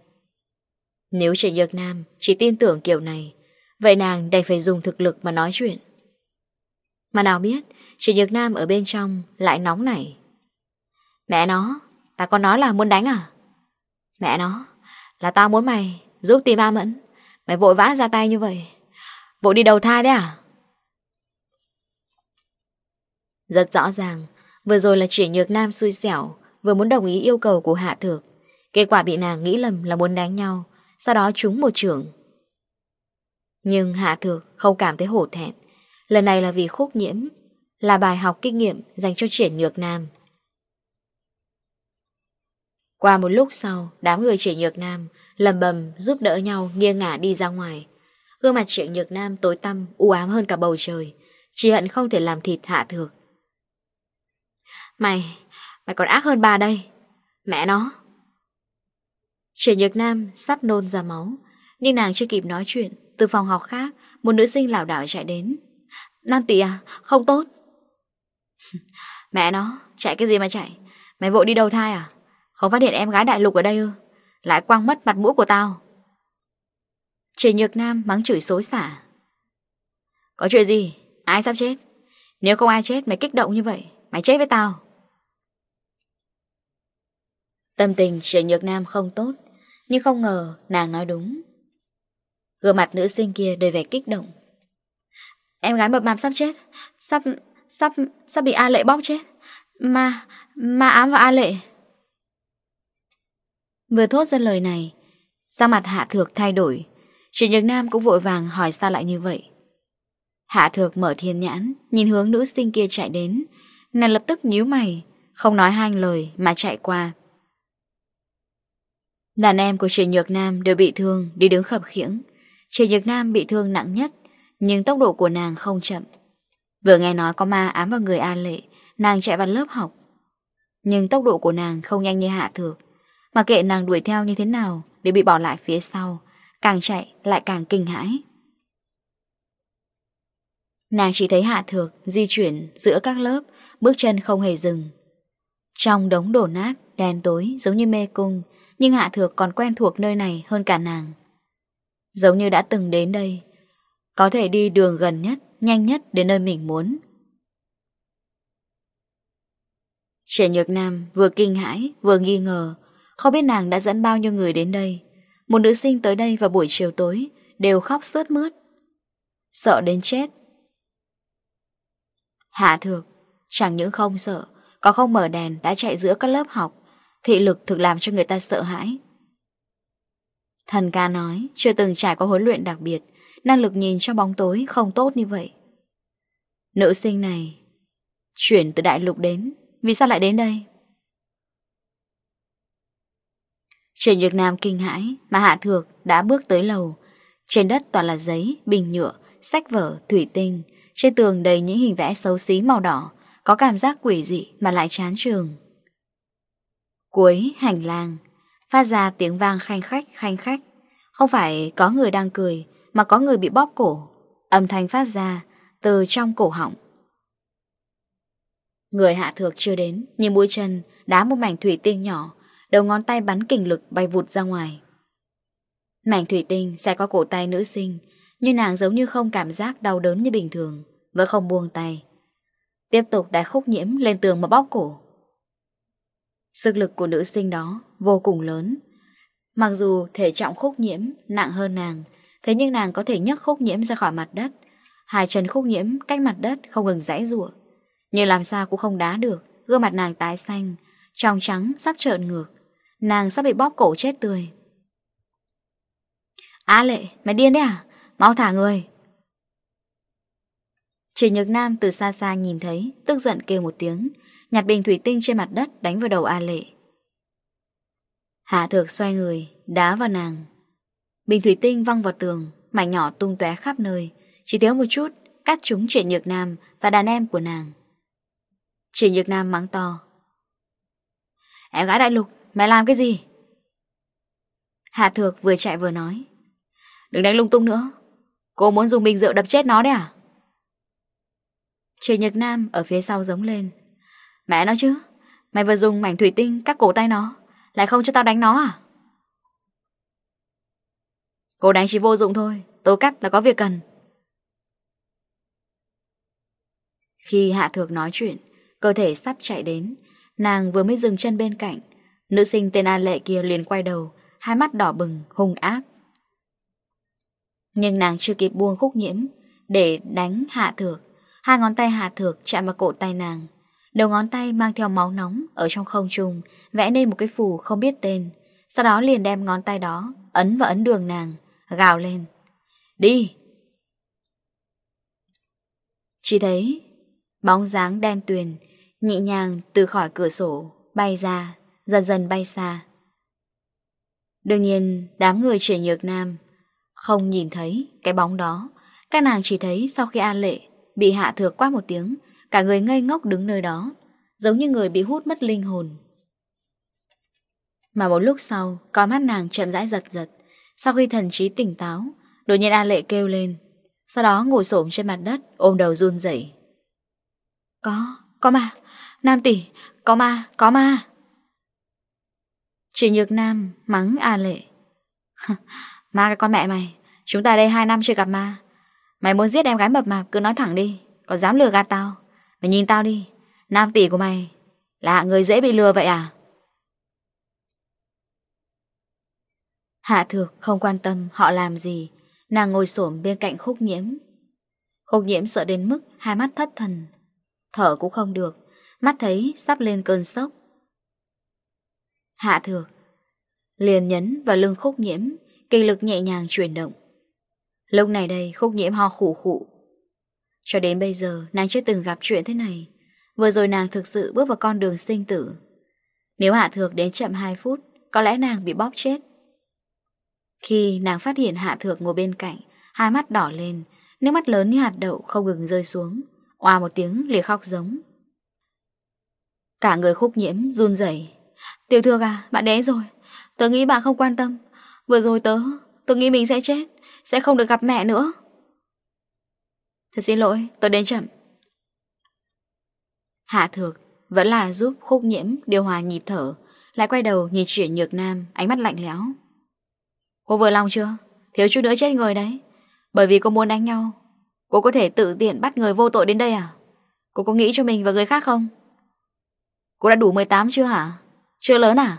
Nếu Triệu Nhược Nam chỉ tin tưởng kiểu này, vậy nàng đành phải dùng thực lực mà nói chuyện. Mà nào biết, Triệu Nhược Nam ở bên trong lại nóng nảy. Mẹ nó, ta còn nói là muốn đánh à? Mẹ nó, là tao muốn mày giúp tìm A Mẫn, mày vội vã ra tay như vậy. Vội đi đầu thai đấy à? Rất rõ ràng, vừa rồi là chỉ nhược nam xui xẻo, vừa muốn đồng ý yêu cầu của hạ thược. Kết quả bị nàng nghĩ lầm là muốn đánh nhau, sau đó trúng một trưởng. Nhưng hạ thược không cảm thấy hổ thẹn. Lần này là vì khúc nhiễm, là bài học kinh nghiệm dành cho triển nhược nam. Qua một lúc sau, đám người triển nhược nam lầm bầm giúp đỡ nhau nghiêng ngả đi ra ngoài, Gương mặt Trịnh Nhược Nam tối tăm, u ám hơn cả bầu trời. Chỉ hận không thể làm thịt hạ thược. Mày, mày còn ác hơn bà đây. Mẹ nó. Trịnh Nhược Nam sắp nôn ra máu. Nhưng nàng chưa kịp nói chuyện. Từ phòng học khác, một nữ sinh lảo đảo chạy đến. Nam tỷ à, không tốt. <laughs> Mẹ nó, chạy cái gì mà chạy? Mày vội đi đầu thai à? Không phát hiện em gái đại lục ở đây ư? Lại quăng mất mặt mũi của tao. Trình Nhược Nam mắng chửi xối xả. Có chuyện gì? Ai sắp chết? Nếu không ai chết mày kích động như vậy, mày chết với tao. Tâm tình Trình Nhược Nam không tốt, nhưng không ngờ nàng nói đúng. Gương mặt nữ sinh kia đầy vẻ kích động. Em gái mập mạp sắp chết, sắp sắp sắp bị A Lệ bóp chết. mà mà ám vào A Lệ. Vừa thốt ra lời này, sao mặt Hạ Thược thay đổi, Trịnh Nhược Nam cũng vội vàng hỏi sao lại như vậy. Hạ thược mở thiên nhãn, nhìn hướng nữ sinh kia chạy đến. Nàng lập tức nhíu mày, không nói hai lời mà chạy qua. Đàn em của Trịnh Nhược Nam đều bị thương đi đứng khập khiễng. Trịnh Nhược Nam bị thương nặng nhất, nhưng tốc độ của nàng không chậm. Vừa nghe nói có ma ám vào người a Lệ, nàng chạy vào lớp học. Nhưng tốc độ của nàng không nhanh như hạ thược. Mà kệ nàng đuổi theo như thế nào để bị bỏ lại phía sau, Càng chạy lại càng kinh hãi. Nàng chỉ thấy Hạ Thược di chuyển giữa các lớp Bước chân không hề dừng. Trong đống đổ nát, đen tối giống như mê cung Nhưng Hạ Thược còn quen thuộc nơi này hơn cả nàng. Giống như đã từng đến đây Có thể đi đường gần nhất, nhanh nhất đến nơi mình muốn. Trẻ Nhược Nam vừa kinh hãi vừa nghi ngờ Không biết nàng đã dẫn bao nhiêu người đến đây. Một nữ sinh tới đây vào buổi chiều tối, Đều khóc sướt mướt. Sợ đến chết. Hạ thược, Chẳng những không sợ, Có không mở đèn, đã chạy giữa các lớp học. Thị lực thực làm cho người ta sợ hãi. Thần ca nói, Chưa từng trải qua huấn luyện đặc biệt. Năng lực nhìn trong bóng tối không tốt như vậy. Nữ sinh này, Chuyển từ đại lục đến, Vì sao lại đến đây? Trần Nhược Nam kinh hãi mà Hạ Thược đã bước tới lầu. Trên đất toàn là giấy, bình nhựa, sách vở, thủy tinh. Trên tường đầy những hình vẽ xấu xí màu đỏ, có cảm giác quỷ dị mà lại chán trường. Cuối hành lang, phát ra tiếng vang khanh khách khanh khách. Không phải có người đang cười, mà có người bị bóp cổ. Âm thanh phát ra từ trong cổ họng. Người hạ thược chưa đến, nhưng mũi chân đá một mảnh thủy tinh nhỏ Đầu ngón tay bắn kình lực bay vụt ra ngoài. Mảnh thủy tinh sẽ có cổ tay nữ sinh, Nhưng nàng giống như không cảm giác đau đớn như bình thường Vẫn không buông tay. Tiếp tục đại khúc nhiễm lên tường mà bóc cổ. Sức lực của nữ sinh đó vô cùng lớn. Mặc dù thể trọng khúc nhiễm nặng hơn nàng, Thế nhưng nàng có thể nhấc khúc nhiễm ra khỏi mặt đất. Hai chân khúc nhiễm cách mặt đất không ngừng rãy rụa Nhưng làm sao cũng không đá được, Gương mặt nàng tái xanh Trong trắng sắp trợn ngược. Nàng sắp bị bóp cổ chết tươi. Á lệ, mày điên đấy à? Mau thả người. Trình Nhược Nam từ xa xa nhìn thấy Tức giận kêu một tiếng Nhặt bình thủy tinh trên mặt đất đánh vào đầu A Lệ. Hạ thược xoay người Đá vào nàng. Bình thủy tinh văng vào tường Mảnh nhỏ tung tóe khắp nơi. Chỉ thiếu một chút Cắt chúng Trình Nhược Nam và đàn em của nàng. Trình Nhược Nam mắng to. Em gái đại lục Mày làm cái gì? Hạ Thược vừa chạy vừa nói. Đừng đánh lung tung nữa. Cô muốn dùng bình rượu đập chết nó đấy à? Trời Nhật Nam ở phía sau giống lên. Mẹ nó chứ. Mày vừa dùng mảnh thủy tinh cắt cổ tay nó. Lại không cho tao đánh nó à? Cô đánh chỉ vô dụng thôi. Tố cắt là có việc cần. Khi Hạ Thược nói chuyện, cơ thể sắp chạy đến, nàng vừa mới dừng chân bên cạnh, Nữ sinh tên An Lệ kia liền quay đầu Hai mắt đỏ bừng, hung ác. Nhưng nàng chưa kịp buông khúc nhiễm Để đánh hạ thược Hai ngón tay hạ thược chạm vào cổ tay nàng. Đầu ngón tay mang theo máu nóng Ở trong không trung Vẽ nên một cái phù không biết tên. Sau đó liền đem ngón tay đó Ấn vào ấn đường nàng Gào lên. Đi! Chỉ thấy Bóng dáng đen tuyền Nhị nhàng từ khỏi cửa sổ Bay ra dần dần bay xa. Đương nhiên, đám người triển nhược nam không nhìn thấy cái bóng đó. Các nàng chỉ thấy sau khi An Lệ bị hạ thược quá một tiếng, cả người ngây ngốc đứng nơi đó, giống như người bị hút mất linh hồn. Mà một lúc sau, có mắt nàng chậm rãi giật giật. Sau khi thần trí tỉnh táo, đột nhiên An Lệ kêu lên. Sau đó ngồi xổm trên mặt đất, ôm đầu run dậy. Có, có ma, Nam tỷ, có ma, có ma chỉ Nhược Nam mắng A Lệ. <laughs> Ma cái con mẹ mày, Chúng ta đây 2 năm chưa gặp ma. Mày muốn giết em gái mập mạp cứ nói thẳng đi Còn dám lừa gạt tao? Mày nhìn tao đi, Nam tỷ của mày Là người dễ bị lừa vậy à? Hạ thược không quan tâm họ làm gì, Nàng ngồi xổm bên cạnh khúc nhiễm. Khúc nhiễm sợ đến mức hai mắt thất thần, Thở cũng không được, Mắt thấy sắp lên cơn sốc. Hạ thược. Liền nhấn vào lưng khúc nhiễm, Kinh lực nhẹ nhàng chuyển động. Lúc này đây, khúc nhiễm ho khủ khủ Cho đến bây giờ, nàng chưa từng gặp chuyện thế này. Vừa rồi nàng thực sự bước vào con đường sinh tử. Nếu Hạ Thược đến chậm 2 phút, Có lẽ nàng bị bóp chết. Khi nàng phát hiện Hạ Thược ngồi bên cạnh, Hai mắt đỏ lên, Nước mắt lớn như hạt đậu không ngừng rơi xuống. Oà một tiếng lìa khóc giống. Cả người khúc nhiễm run rẩy. Tiểu thư à bạn đế rồi. Tớ nghĩ bạn không quan tâm. Vừa rồi tớ Tớ nghĩ mình sẽ chết, Sẽ không được gặp mẹ nữa. Thật xin lỗi, tớ đến chậm. Hạ thược Vẫn là giúp khúc nhiễm điều hòa nhịp thở, Lại quay đầu nhìn chuyển nhược nam, Ánh mắt lạnh lẽo. Cô vừa lòng chưa? Thiếu chút nữa chết người đấy. Bởi vì cô muốn đánh nhau, Cô có thể tự tiện bắt người vô tội đến đây à? Cô có nghĩ cho mình và người khác không? Cô đã đủ 18 chưa hả? Chưa lớn à?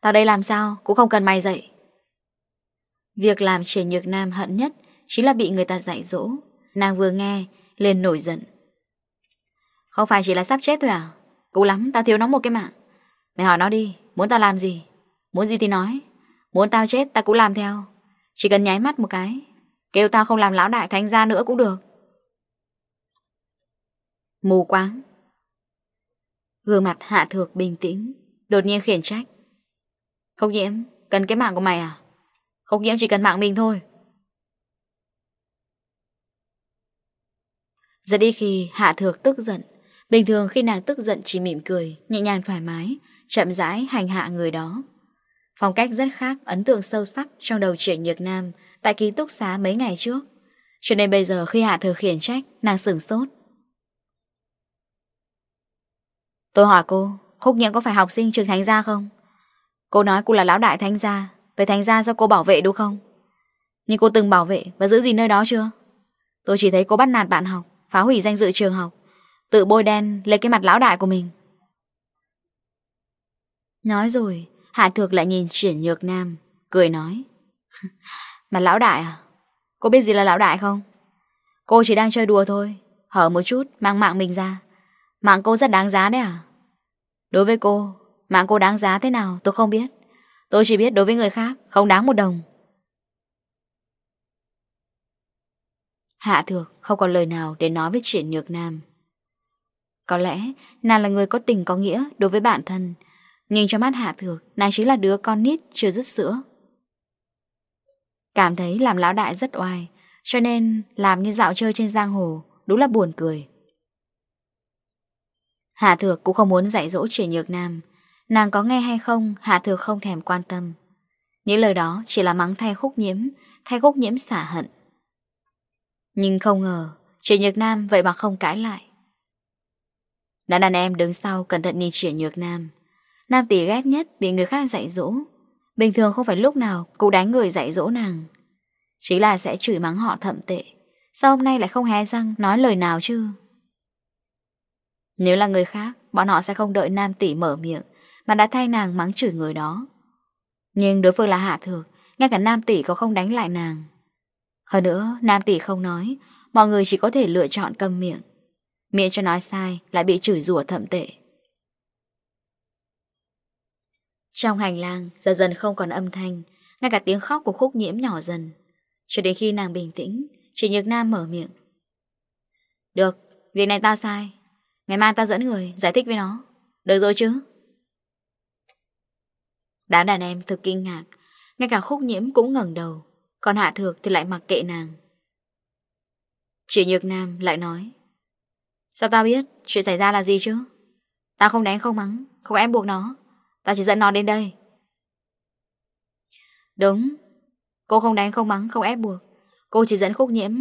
Tao đây làm sao cũng không cần mày dạy. Việc làm trẻ Nhược Nam hận nhất chính là bị người ta dạy dỗ. Nàng vừa nghe, lên nổi giận. Không phải chỉ là sắp chết thôi à? Cố lắm, tao thiếu nó một cái mạng. Mày hỏi nó đi, muốn tao làm gì? Muốn gì thì nói. Muốn tao chết, tao cũng làm theo. Chỉ cần nháy mắt một cái. Kêu tao không làm lão đại thanh gia nữa cũng được. Mù quáng Gương mặt hạ thược bình tĩnh Đột nhiên khiển trách. Khúc nhiễm, cần cái mạng của mày à? Khúc nhiễm chỉ cần mạng mình thôi. Giờ đi khi hạ thược tức giận. Bình thường khi nàng tức giận chỉ mỉm cười Nhẹ nhàng thoải mái Chậm rãi hành hạ người đó. Phong cách rất khác Ấn tượng sâu sắc trong đầu chuyện nhược nam Tại ký túc xá mấy ngày trước. Cho nên bây giờ khi hạ thược khiển trách Nàng sửng sốt. Tôi hỏi cô, Khúc Nhã có phải học sinh trường Thánh Gia không? Cô nói cô là lão đại Thánh Gia, Về Thánh Gia do cô bảo vệ đúng không? Nhưng cô từng bảo vệ và giữ gì nơi đó chưa? Tôi chỉ thấy cô bắt nạt bạn học, Phá hủy danh dự trường học, Tự bôi đen lấy cái mặt lão đại của mình. Nói rồi, Hạ Thược lại nhìn Triển Nhược Nam, Cười nói, <laughs> Mặt lão đại à Cô biết gì là lão đại không? Cô chỉ đang chơi đùa thôi, Hở một chút, mang mạng mình ra. Mạng cô rất đáng giá đấy à? Đối với cô, mạng cô đáng giá thế nào tôi không biết. Tôi chỉ biết đối với người khác không đáng một đồng. Hạ thược không còn lời nào để nói với chuyện nhược nam. Có lẽ nàng là người có tình có nghĩa đối với bản thân, nhưng cho mắt Hạ thược nàng chính là đứa con nít chưa dứt sữa. Cảm thấy làm lão đại rất oai, cho nên làm như dạo chơi trên giang hồ đúng là buồn cười. Hạ Thược cũng không muốn dạy dỗ Triệu Nhược Nam. Nàng có nghe hay không, Hạ Thược không thèm quan tâm. Những lời đó chỉ là mắng thay khúc nhiễm, Thay khúc nhiễm xả hận. Nhưng không ngờ Triệu Nhược Nam vậy mà không cãi lại. Đàn đàn em đứng sau Cẩn thận nhìn Triệu Nhược Nam. Nam tỷ ghét nhất bị người khác dạy dỗ. Bình thường không phải lúc nào Cũng đánh người dạy dỗ nàng. Chỉ là sẽ chửi mắng họ thậm tệ. Sao hôm nay lại không hé răng nói lời nào chứ? Nếu là người khác, bọn họ sẽ không đợi nam tỷ mở miệng, mà đã thay nàng mắng chửi người đó. Nhưng đối phương là hạ thược, ngay cả nam tỷ có không đánh lại nàng. Hơn nữa, nam tỷ không nói, mọi người chỉ có thể lựa chọn câm miệng. Miệng cho nói sai lại bị chửi rủa thậm tệ. Trong hành lang, dần dần không còn âm thanh, ngay cả tiếng khóc của khúc nhiễm nhỏ dần. Cho đến khi nàng bình tĩnh, chỉ nhược nam mở miệng. Được, việc này tao sai, Ngày mai ta dẫn người giải thích với nó. Được rồi chứ? Đám đàn em thực kinh ngạc. Ngay cả khúc nhiễm cũng ngẩn đầu. Còn Hạ Thược thì lại mặc kệ nàng. Chị Nhược Nam lại nói, Sao ta biết chuyện xảy ra là gì chứ? Ta không đánh không mắng, Không ép buộc nó. Ta chỉ dẫn nó đến đây. Đúng, Cô không đánh không mắng, không ép buộc. Cô chỉ dẫn khúc nhiễm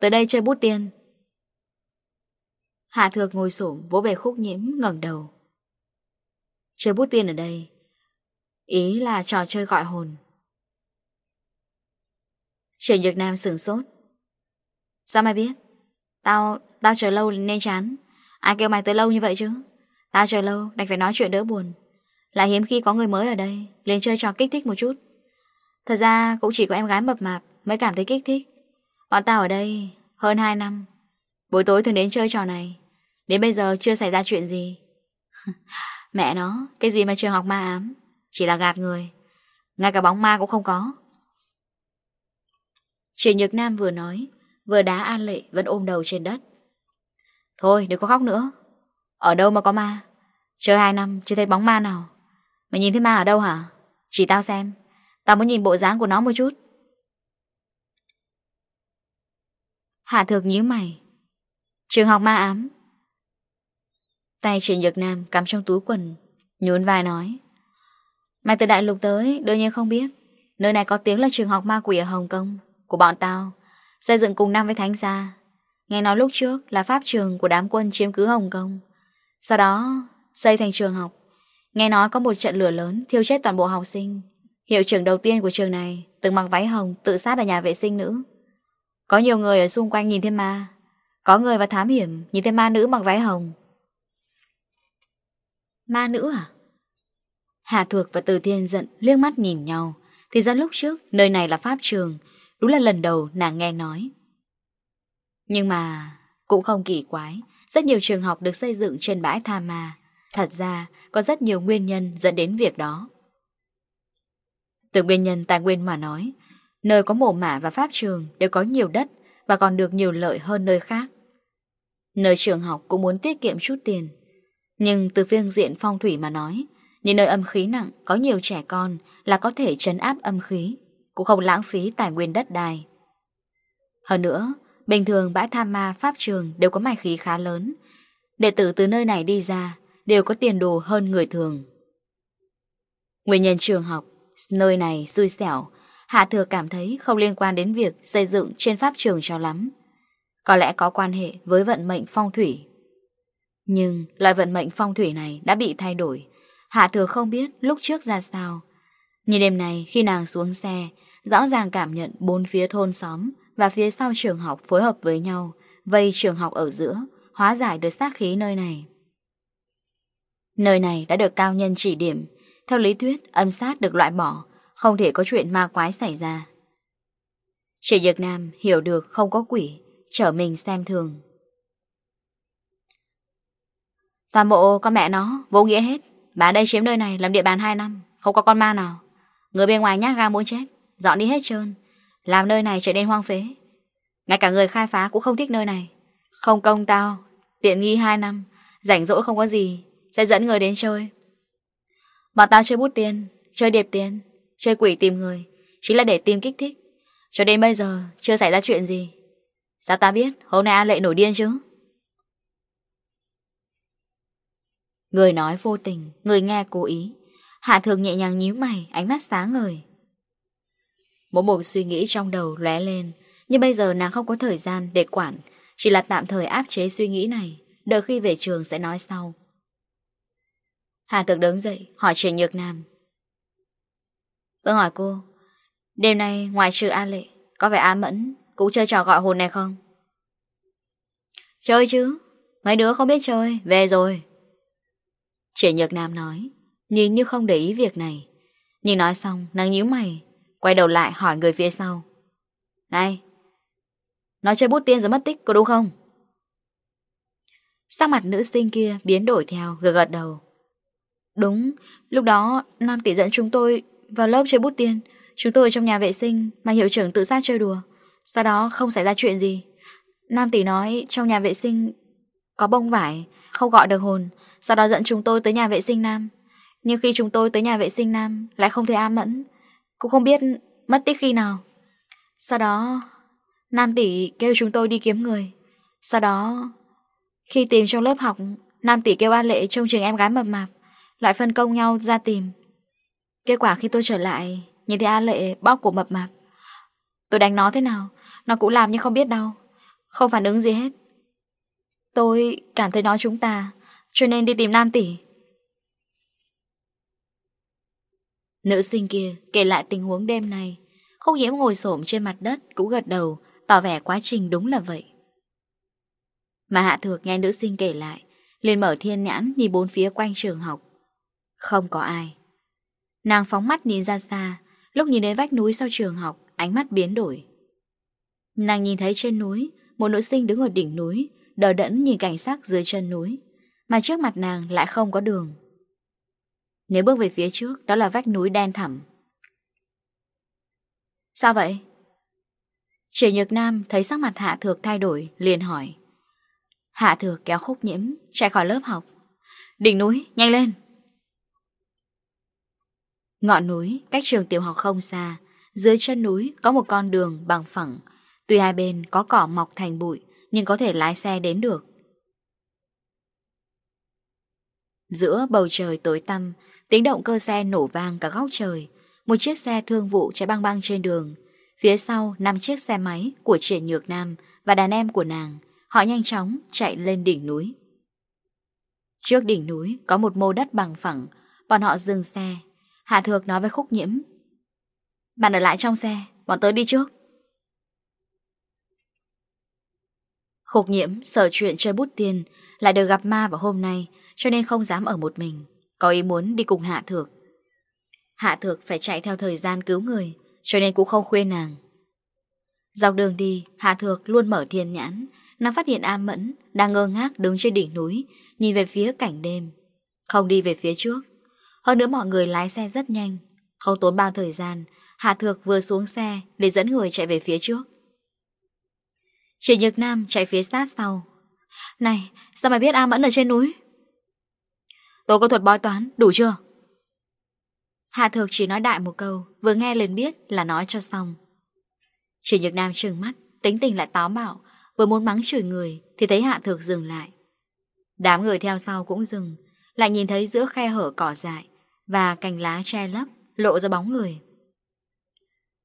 Tới đây chơi bút tiền. Hạ thược ngồi xổm vỗ về khúc nhiễm ngẩng đầu. Chơi bút tiên ở đây. Ý là trò chơi gọi hồn. Triệu Nhược Nam sửng sốt. Sao mày biết? Tao, tao chờ lâu nên chán. Ai kêu mày tới lâu như vậy chứ? Tao chờ lâu, đành phải nói chuyện đỡ buồn. Là hiếm khi có người mới ở đây, liền chơi trò kích thích một chút. Thật ra cũng chỉ có em gái mập mạp mới cảm thấy kích thích. Bọn tao ở đây hơn 2 năm. Buổi tối thường đến chơi trò này. Đến bây giờ chưa xảy ra chuyện gì. <laughs> Mẹ nó, Cái gì mà trường học ma ám? Chỉ là gạt người. Ngay cả bóng ma cũng không có. Chị Nhược Nam vừa nói, Vừa đá An Lệ vẫn ôm đầu trên đất. Thôi, đừng có khóc nữa. Ở đâu mà có ma? Chơi hai năm, chưa thấy bóng ma nào. Mày nhìn thấy ma ở đâu hả? Chỉ tao xem. Tao muốn nhìn bộ dáng của nó một chút. Hạ thược nhíu mày. Trường học ma ám? Tay Trịnh Nhật Nam cắm trong túi quần, Nhún vai nói. Mày từ đại lục tới, đương nhiên không biết. Nơi này có tiếng là trường học ma quỷ ở Hồng Kông, Của bọn tao. Xây dựng cùng năm với Thánh Gia. Nghe nói lúc trước là pháp trường của đám quân chiếm cứ Hồng Kông. Sau đó, xây thành trường học. Nghe nói có một trận lửa lớn thiêu chết toàn bộ học sinh. Hiệu trưởng đầu tiên của trường này Từng mặc váy hồng tự sát ở nhà vệ sinh nữ. Có nhiều người ở xung quanh nhìn thấy ma. Có người vào thám hiểm Nhìn thấy ma nữ mặc váy hồng. Ma nữ à? Hạ Thược và Từ Thiên giận liếc mắt nhìn nhau. Thì ra lúc trước nơi này là pháp trường. Đúng là lần đầu nàng nghe nói. Nhưng mà cũng không kỳ quái. Rất nhiều trường học được xây dựng trên bãi Tha Ma. Thật ra có rất nhiều nguyên nhân dẫn đến việc đó. Từ nguyên nhân tài nguyên mà nói, nơi có mồ mả và pháp trường đều có nhiều đất và còn được nhiều lợi hơn nơi khác. Nơi trường học cũng muốn tiết kiệm chút tiền, nhưng từ phương diện phong thủy mà nói, những nơi âm khí nặng có nhiều trẻ con là có thể trấn áp âm khí, cũng không lãng phí tài nguyên đất đai. Hơn nữa, bình thường bãi tham ma pháp trường đều có mạch khí khá lớn. Đệ tử từ nơi này đi ra đều có tiền đồ hơn người thường. Nguyên nhân trường học, nơi này xui xẻo, Hạ Thừa cảm thấy không liên quan đến việc xây dựng trên pháp trường cho lắm. Có lẽ có quan hệ với vận mệnh phong thủy nhưng loại vận mệnh phong thủy này đã bị thay đổi. Hạ thừa không biết lúc trước ra sao. Như đêm này khi nàng xuống xe, Rõ ràng cảm nhận bốn phía thôn xóm Và phía sau trường học phối hợp với nhau, Vây trường học ở giữa, Hóa giải được sát khí nơi này. Nơi này đã được cao nhân chỉ điểm. Theo lý thuyết, âm sát được loại bỏ, Không thể có chuyện ma quái xảy ra. Chị Nhật Nam hiểu được không có quỷ, Trở mình xem thường. Toàn bộ con mẹ nó, Vô nghĩa hết. Bà đây chiếm nơi này làm địa bàn 2 năm, Không có con ma nào. Người bên ngoài nhát ga muốn chết, Dọn đi hết trơn, Làm nơi này trở nên hoang phế. Ngay cả người khai phá cũng không thích nơi này. Không công tao, Tiện nghi 2 năm, Rảnh rỗi không có gì, Sẽ dẫn người đến chơi. Bọn tao chơi bút tiền, Chơi điệp tiền, Chơi quỷ tìm người, chỉ là để tìm kích thích. Cho đến bây giờ, chưa xảy ra chuyện gì. Sao ta biết hôm nay A Lệ nổi điên chứ? Người nói vô tình, người nghe cố ý. Hạ thường nhẹ nhàng nhíu mày, ánh mắt sáng ngời. Mỗi một suy nghĩ trong đầu lóe lên, nhưng bây giờ nàng không có thời gian để quản, chỉ là tạm thời áp chế suy nghĩ này, đợi khi về trường sẽ nói sau. Hà Thực đứng dậy, hỏi Trình Nhược Nam. Tôi hỏi cô, đêm nay ngoài trừ A Lệ, có vẻ a Mẫn cũng chơi trò gọi hồn này không? Chơi chứ, mấy đứa không biết chơi, về rồi. Chị Nhật Nam nói, Nhìn như không để ý việc này. Nhưng nói xong, nàng nhíu mày, Quay đầu lại hỏi người phía sau. Này, nói chơi bút tiên rồi mất tích có đúng không? Sắc mặt nữ sinh kia biến đổi theo, gật gật đầu. Đúng, Lúc đó Nam tỷ dẫn chúng tôi vào lớp chơi bút tiên. Chúng tôi ở trong nhà vệ sinh Mà hiệu trưởng tự sát chơi đùa. Sau đó không xảy ra chuyện gì. Nam tỷ nói, trong nhà vệ sinh Có bông vải không gọi được hồn, Sau đó dẫn chúng tôi tới nhà vệ sinh nam. Nhưng khi chúng tôi tới nhà vệ sinh nam, Lại không thấy A Mẫn, Cũng không biết mất tích khi nào. Sau đó, Nam tỷ kêu chúng tôi đi kiếm người. Sau đó, Khi tìm trong lớp học, Nam tỷ kêu An Lệ trong trường em gái mập mạp, Lại phân công nhau ra tìm. Kết quả khi tôi trở lại, Nhìn thấy An Lệ bóp cổ mập mạp. Tôi đánh nó thế nào, Nó cũng làm nhưng không biết đâu Không phản ứng gì hết. Tôi cảm thấy nói chúng ta, Cho nên đi tìm Nam Tỷ. Nữ sinh kia kể lại tình huống đêm này Không nhiễm ngồi xổm trên mặt đất, Cũng gật đầu, Tỏ vẻ quá trình đúng là vậy. Mà Hạ Thược nghe nữ sinh kể lại, liền mở thiên nhãn nhìn bốn phía quanh trường học. Không có ai. Nàng phóng mắt nhìn ra xa, Lúc nhìn đến vách núi sau trường học, Ánh mắt biến đổi. Nàng nhìn thấy trên núi, Một nữ sinh đứng ở đỉnh núi đờ đẫn nhìn cảnh sắc dưới chân núi, mà trước mặt nàng lại không có đường. Nếu bước về phía trước, đó là vách núi đen thẳm. Sao vậy? Triệu Nhược Nam thấy sắc mặt Hạ Thược thay đổi, liền hỏi. Hạ Thược kéo khúc nhiễm, chạy khỏi lớp học. Đỉnh núi, nhanh lên! Ngọn núi, cách trường tiểu học không xa, dưới chân núi có một con đường bằng phẳng, tuy hai bên có cỏ mọc thành bụi, nhưng có thể lái xe đến được. Giữa bầu trời tối tăm, tiếng động cơ xe nổ vang cả góc trời. Một chiếc xe thương vụ chạy băng băng trên đường. Phía sau, năm chiếc xe máy của Triển Nhược Nam và đàn em của nàng. Họ nhanh chóng chạy lên đỉnh núi. Trước đỉnh núi có một mô đất bằng phẳng. Bọn họ dừng xe. Hạ Thược nói với Khúc Nhiễm. Bạn ở lại trong xe, bọn tớ đi trước. Khục nhiễm sở chuyện chơi bút tiền, Lại được gặp ma vào hôm nay Cho nên không dám ở một mình Có ý muốn đi cùng Hạ Thược. Hạ Thược phải chạy theo thời gian cứu người Cho nên cũng không khuyên nàng. Dọc đường đi Hạ Thược luôn mở thiên nhãn Nàng phát hiện A Mẫn đang ngơ ngác đứng trên đỉnh núi Nhìn về phía cảnh đêm. Không đi về phía trước. Hơn nữa mọi người lái xe rất nhanh. Không tốn bao thời gian Hạ Thược vừa xuống xe để dẫn người chạy về phía trước. Chị nhược Nam chạy phía sát sau. Này, sao mày biết A Mẫn ở trên núi? Tôi có thuật bói toán, đủ chưa? Hạ Thược chỉ nói đại một câu, Vừa nghe liền biết là nói cho xong. Chị nhược Nam trừng mắt, Tính tình lại táo bạo, Vừa muốn mắng chửi người Thì thấy Hạ Thược dừng lại. Đám người theo sau cũng dừng, Lại nhìn thấy giữa khe hở cỏ dại Và cành lá che lấp, Lộ ra bóng người.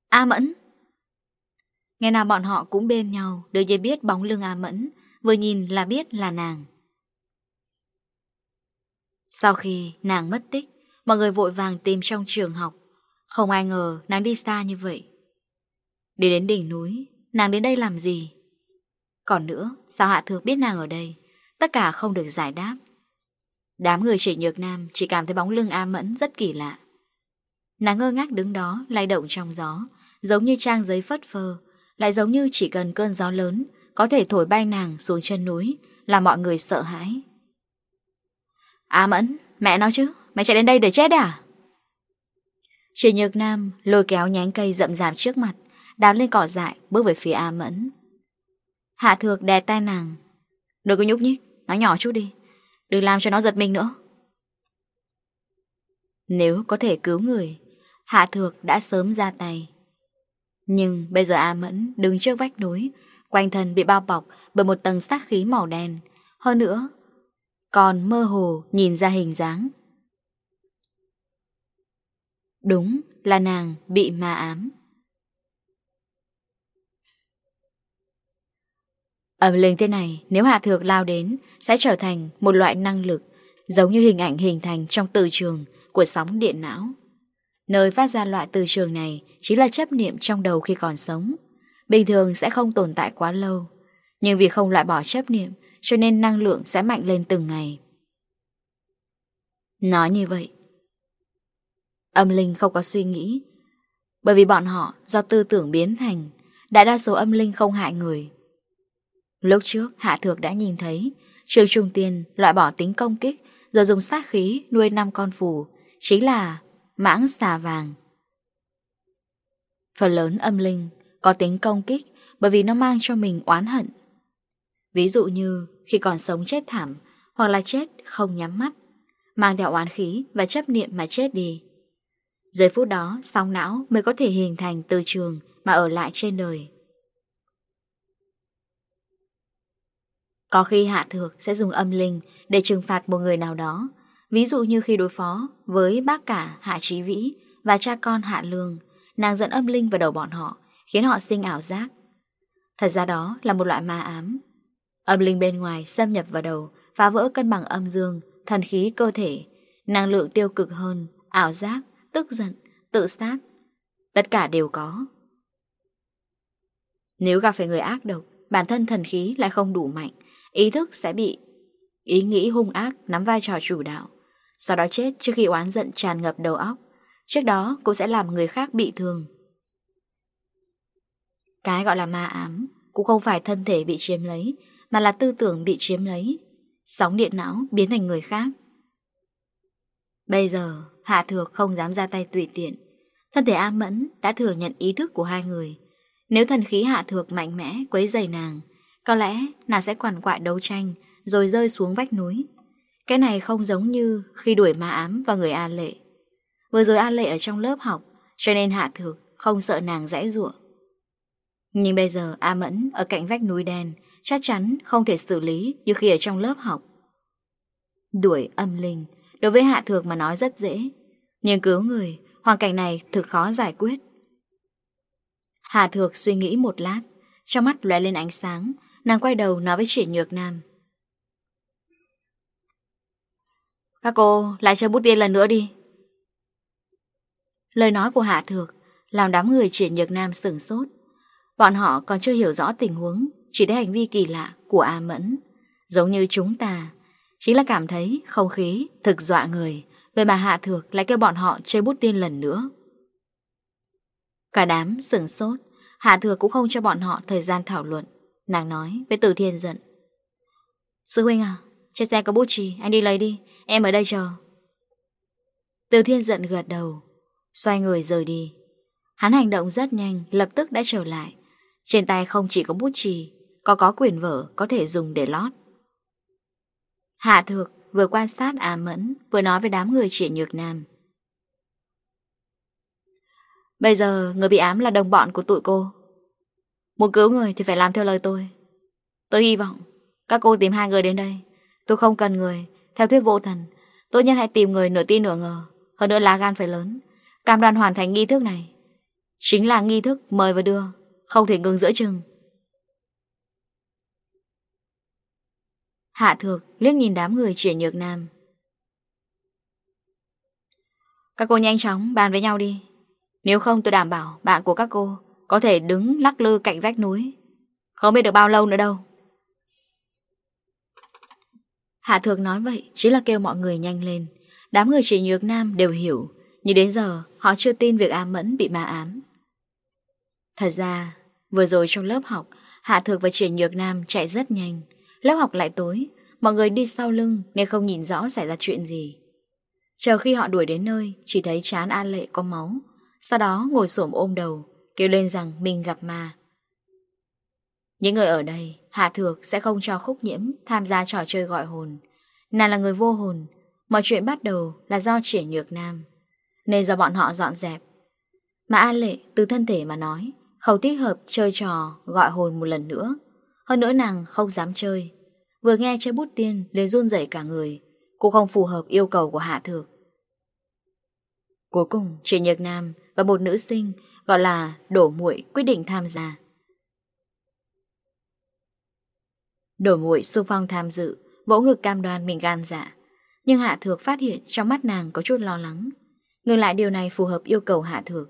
A Mẫn Ngày nào bọn họ cũng bên nhau, Đều dây biết bóng lưng A Mẫn, Vừa nhìn là biết là nàng. Sau khi nàng mất tích, Mọi người vội vàng tìm trong trường học. Không ai ngờ nàng đi xa như vậy. Đi đến đỉnh núi, Nàng đến đây làm gì? Còn nữa, sao Hạ Thược biết nàng ở đây? Tất cả không được giải đáp. Đám người chỉ nhược nam Chỉ cảm thấy bóng lưng A Mẫn rất kỳ lạ. Nàng ngơ ngác đứng đó, lay động trong gió, Giống như trang giấy phất phơ lại giống như chỉ cần cơn gió lớn có thể thổi bay nàng xuống chân núi, là mọi người sợ hãi. À Mẫn, mẹ nói chứ, mày chạy đến đây để chết à? Chị Nhược Nam lôi kéo nhánh cây rậm rạp trước mặt, đạp lên cỏ dại, bước về phía A Mẫn. Hạ Thược đè tay nàng. Đừng có nhúc nhích, nó nhỏ chút đi, đừng làm cho nó giật mình nữa. Nếu có thể cứu người, Hạ Thược đã sớm ra tay. Nhưng bây giờ A Mẫn đứng trước vách núi, quanh thân bị bao bọc bởi một tầng sát khí màu đen. Hơn nữa, còn mơ hồ nhìn ra hình dáng. Đúng là nàng bị ma ám. Ẩm linh thế này, nếu hạ thược lao đến, sẽ trở thành một loại năng lực, giống như hình ảnh hình thành trong từ trường của sóng điện não. Nơi phát ra loại từ trường này chỉ là chấp niệm trong đầu khi còn sống. Bình thường sẽ không tồn tại quá lâu. Nhưng vì không loại bỏ chấp niệm, cho nên năng lượng sẽ mạnh lên từng ngày. Nói như vậy. Âm linh không có suy nghĩ. Bởi vì bọn họ do tư tưởng biến thành, đại đa số âm linh không hại người. Lúc trước, Hạ Thược đã nhìn thấy, Trương Trung Tiên loại bỏ tính công kích, rồi dùng sát khí nuôi năm con phù, chính là mãng xà vàng. Phần lớn âm linh có tính công kích bởi vì nó mang cho mình oán hận. Ví dụ như khi còn sống chết thảm hoặc là chết không nhắm mắt, mang theo oán khí và chấp niệm mà chết đi. Giây phút đó, sóng não mới có thể hình thành từ trường mà ở lại trên đời. Có khi hạ thược sẽ dùng âm linh để trừng phạt một người nào đó Ví dụ như khi đối phó với bác cả Hạ Trí Vĩ và cha con Hạ Lương, nàng dẫn âm linh vào đầu bọn họ, khiến họ sinh ảo giác. Thật ra đó là một loại ma ám. Âm linh bên ngoài xâm nhập vào đầu, phá vỡ cân bằng âm dương, thần khí cơ thể, năng lượng tiêu cực hơn, ảo giác, tức giận, tự sát. Tất cả đều có. Nếu gặp phải người ác độc, bản thân thần khí lại không đủ mạnh, ý thức sẽ bị ý nghĩ hung ác nắm vai trò chủ đạo sau đó chết trước khi oán giận tràn ngập đầu óc. Trước đó cũng sẽ làm người khác bị thương. Cái gọi là ma ám cũng không phải thân thể bị chiếm lấy, mà là tư tưởng bị chiếm lấy. Sóng điện não biến thành người khác. Bây giờ, Hạ Thược không dám ra tay tùy tiện. Thân thể A Mẫn đã thừa nhận ý thức của hai người. Nếu thần khí Hạ Thược mạnh mẽ quấy dày nàng, có lẽ nàng sẽ quản quại đấu tranh rồi rơi xuống vách núi. Cái này không giống như khi đuổi ma ám và người an Lệ. Vừa rồi an Lệ ở trong lớp học, cho nên Hạ Thược không sợ nàng rẽ ruộng. Nhưng bây giờ A Mẫn ở cạnh vách núi đen chắc chắn không thể xử lý như khi ở trong lớp học. Đuổi âm linh, đối với Hạ Thược mà nói rất dễ. Nhưng cứu người, hoàn cảnh này thực khó giải quyết. Hạ Thược suy nghĩ một lát, trong mắt lóe lên ánh sáng, nàng quay đầu nói với chị Nhược Nam. Các cô lại chơi bút viên lần nữa đi. Lời nói của Hạ Thược làm đám người triển nhược nam sửng sốt. Bọn họ còn chưa hiểu rõ tình huống, chỉ thấy hành vi kỳ lạ của A Mẫn. Giống như chúng ta, chính là cảm thấy không khí thực dọa người. Vậy mà Hạ Thược lại kêu bọn họ chơi bút tiên lần nữa. Cả đám sửng sốt, Hạ Thược cũng không cho bọn họ thời gian thảo luận. Nàng nói với tử Thiên giận. Sư huynh à, trên xe có bút chì, anh đi lấy đi. Em ở đây chờ. Từ thiên giận gật đầu, Xoay người rời đi. Hắn hành động rất nhanh, Lập tức đã trở lại. Trên tay không chỉ có bút chì, Có có quyền vở có thể dùng để lót. Hạ thược vừa quan sát à Mẫn, Vừa nói với đám người triển nhược nam. Bây giờ người bị ám là đồng bọn của tụi cô. Muốn cứu người thì phải làm theo lời tôi. Tôi hy vọng Các cô tìm hai người đến đây. Tôi không cần người theo thuyết vô thần, Tốt nhất hãy tìm người nửa tin nửa ngờ, Hơn nữa lá gan phải lớn. Cam đoan hoàn thành nghi thức này Chính là nghi thức mời và đưa, Không thể ngừng giữa chừng. Hạ thược liếc nhìn đám người trẻ nhược nam. Các cô nhanh chóng bàn với nhau đi. Nếu không tôi đảm bảo bạn của các cô Có thể đứng lắc lư cạnh vách núi. Không biết được bao lâu nữa đâu. Hạ thược nói vậy chỉ là kêu mọi người nhanh lên. Đám người chị Nhược Nam đều hiểu, nhưng đến giờ họ chưa tin việc A mẫn bị ma ám. Thật ra, vừa rồi trong lớp học, Hạ Thược và Triển Nhược Nam chạy rất nhanh. Lớp học lại tối, mọi người đi sau lưng nên không nhìn rõ xảy ra chuyện gì. Chờ khi họ đuổi đến nơi, chỉ thấy chán A Lệ có máu. Sau đó ngồi xổm ôm đầu, kêu lên rằng mình gặp ma. Những người ở đây Hạ Thược sẽ không cho Khúc Nhiễm tham gia trò chơi gọi hồn. Nàng là người vô hồn, mọi chuyện bắt đầu là do trẻ nhược nam. Nên do bọn họ dọn dẹp. Mà an Lệ từ thân thể mà nói, không thích hợp chơi trò gọi hồn một lần nữa. Hơn nữa nàng không dám chơi. Vừa nghe chơi bút tiên lên run rẩy cả người, cũng không phù hợp yêu cầu của Hạ Thược. Cuối cùng, trẻ nhược nam và một nữ sinh gọi là đổ muội quyết định tham gia. Đổi muội xu phong tham dự, vỗ ngực cam đoan mình gan dạ. Nhưng Hạ Thược phát hiện trong mắt nàng có chút lo lắng. Ngược lại điều này phù hợp yêu cầu Hạ Thược.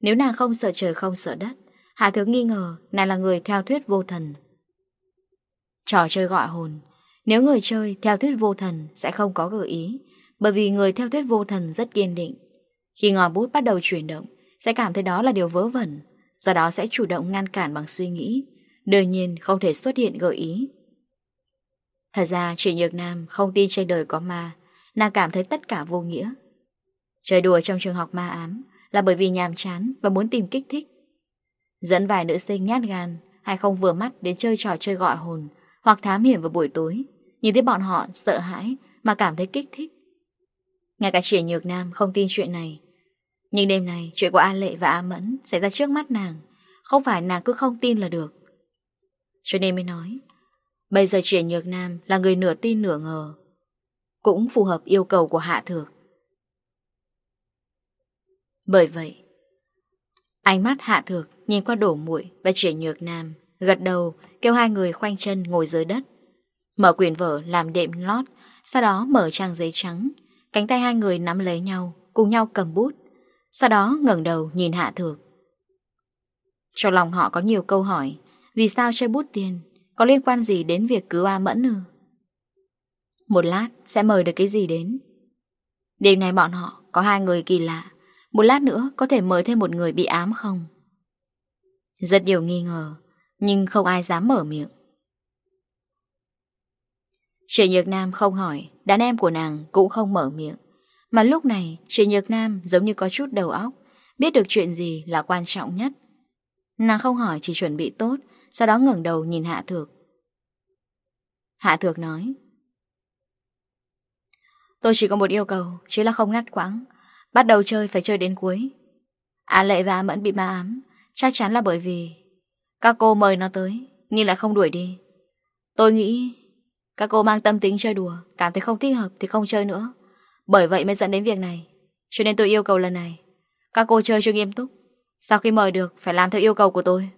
Nếu nàng không sợ trời không sợ đất, Hạ Thược nghi ngờ nàng là người theo thuyết vô thần. Trò chơi gọi hồn. Nếu người chơi theo thuyết vô thần sẽ không có gợi ý, bởi vì người theo thuyết vô thần rất kiên định. Khi ngòi bút bắt đầu chuyển động, sẽ cảm thấy đó là điều vớ vẩn, do đó sẽ chủ động ngăn cản bằng suy nghĩ. Đương nhiên không thể xuất hiện gợi ý Thật ra chị Nhược Nam không tin trên đời có ma, Nàng cảm thấy tất cả vô nghĩa. Chơi đùa trong trường học ma ám Là bởi vì nhàm chán và muốn tìm kích thích. Dẫn vài nữ sinh nhát gan Hay không vừa mắt đến chơi trò chơi gọi hồn Hoặc thám hiểm vào buổi tối, Nhìn thấy bọn họ sợ hãi Mà cảm thấy kích thích. Ngay cả chị Nhược Nam không tin chuyện này, Nhưng đêm này chuyện của An Lệ và A Mẫn Xảy ra trước mắt nàng, Không phải nàng cứ không tin là được. Cho nên mới nói Bây giờ Triển Nhược Nam là người nửa tin nửa ngờ. Cũng phù hợp yêu cầu của Hạ Thược. Bởi vậy, ánh mắt Hạ Thược nhìn qua đổ muội và Triển Nhược Nam, gật đầu kêu hai người khoanh chân ngồi dưới đất. Mở quyển vở làm đệm lót, sau đó mở trang giấy trắng. Cánh tay hai người nắm lấy nhau, cùng nhau cầm bút. Sau đó ngẩng đầu nhìn Hạ Thược. Trong lòng họ có nhiều câu hỏi Vì sao chơi bút tiền có liên quan gì đến việc cứu A Mẫn ư? Một lát sẽ mời được cái gì đến? Đêm nay bọn họ có hai người kỳ lạ. Một lát nữa có thể mời thêm một người bị ám không? Rất nhiều nghi ngờ, nhưng không ai dám mở miệng. Triệu Nhược Nam không hỏi, đàn em của nàng cũng không mở miệng. Mà lúc này, Triệu Nhược Nam giống như có chút đầu óc, biết được chuyện gì là quan trọng nhất. Nàng không hỏi chỉ chuẩn bị tốt, sau đó ngẩng đầu nhìn Hạ Thược. Hạ Thược nói, Tôi chỉ có một yêu cầu, Chứ là không ngắt quãng. Bắt đầu chơi phải chơi đến cuối. À lệ và mẫn bị ma ám, Chắc chắn là bởi vì Các cô mời nó tới, Nhưng lại không đuổi đi. Tôi nghĩ Các cô mang tâm tính chơi đùa, Cảm thấy không thích hợp thì không chơi nữa. Bởi vậy mới dẫn đến việc này. Cho nên tôi yêu cầu lần này, Các cô chơi cho nghiêm túc. Sau khi mời được, phải làm theo yêu cầu của tôi.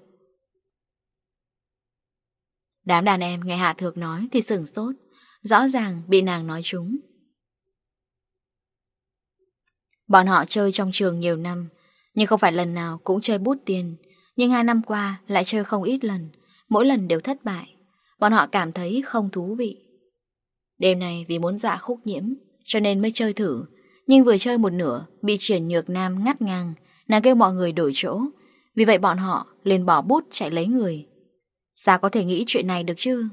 Đám đàn em nghe Hạ Thược nói thì sửng sốt, rõ ràng bị nàng nói trúng. Bọn họ chơi trong trường nhiều năm, nhưng không phải lần nào cũng chơi bút tiền. Nhưng hai năm qua lại chơi không ít lần, mỗi lần đều thất bại. Bọn họ cảm thấy không thú vị. Đêm này vì muốn dọa khúc nhiễm, cho nên mới chơi thử. Nhưng vừa chơi một nửa, bị triển nhược nam ngắt ngang, nàng kêu mọi người đổi chỗ. Vì vậy bọn họ liền bỏ bút chạy lấy người, Sao có thể nghĩ chuyện này được chứ?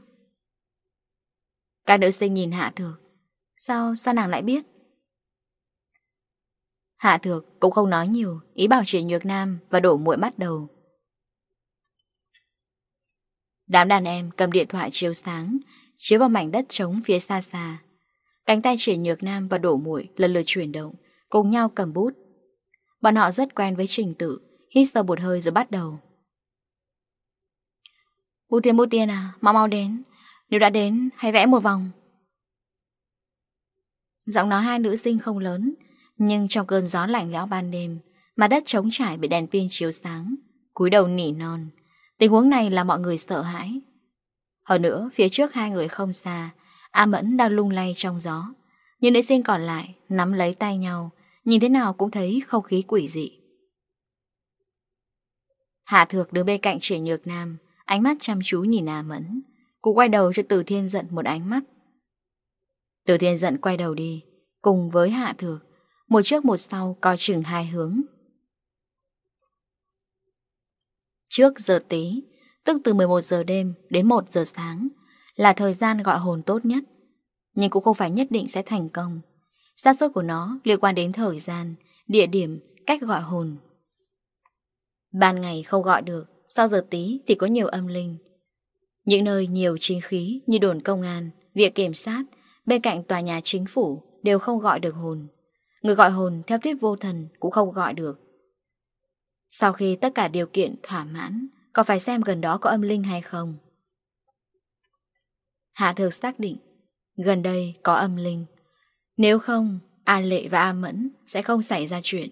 Các nữ sinh nhìn Hạ Thược. Sao, sao nàng lại biết? Hạ Thược cũng không nói nhiều Ý bảo chuyện Nhược Nam và đổ muội mắt đầu. Đám đàn em cầm điện thoại chiếu sáng Chiếu vào mảnh đất trống phía xa xa. Cánh tay chuyển nhược nam và đổ muội lần lượt chuyển động Cùng nhau cầm bút. Bọn họ rất quen với trình tự Hít sâu một hơi rồi bắt đầu. Bút tiên bút tiên à, mau mau đến. Nếu đã đến, hãy vẽ một vòng. Giọng nói hai nữ sinh không lớn, nhưng trong cơn gió lạnh lẽo ban đêm, mặt đất trống trải bị đèn pin chiếu sáng, cúi đầu nỉ non. Tình huống này là mọi người sợ hãi. Hơn nữa, phía trước hai người không xa, A Mẫn đang lung lay trong gió. nhưng nữ sinh còn lại nắm lấy tay nhau, nhìn thế nào cũng thấy không khí quỷ dị. Hạ Thược đứng bên cạnh Triển Nhược Nam, Ánh mắt chăm chú nhìn A Mẫn. Cô quay đầu cho Từ Thiên giận một ánh mắt. Từ Thiên giận quay đầu đi Cùng với Hạ Thược Một trước một sau coi chừng hai hướng. Trước giờ tí Tức từ 11 giờ đêm đến 1 giờ sáng Là thời gian gọi hồn tốt nhất. Nhưng cũng không phải nhất định sẽ thành công. Xác số của nó liên quan đến thời gian Địa điểm, cách gọi hồn. Ban ngày không gọi được sau giờ tí thì có nhiều âm linh. Những nơi nhiều chính khí như đồn công an, Viện kiểm sát, Bên cạnh tòa nhà chính phủ Đều không gọi được hồn. Người gọi hồn theo tiết vô thần cũng không gọi được. Sau khi tất cả điều kiện thỏa mãn Còn phải xem gần đó có âm linh hay không? Hạ thực xác định, Gần đây có âm linh. Nếu không, A Lệ và A Mẫn sẽ không xảy ra chuyện.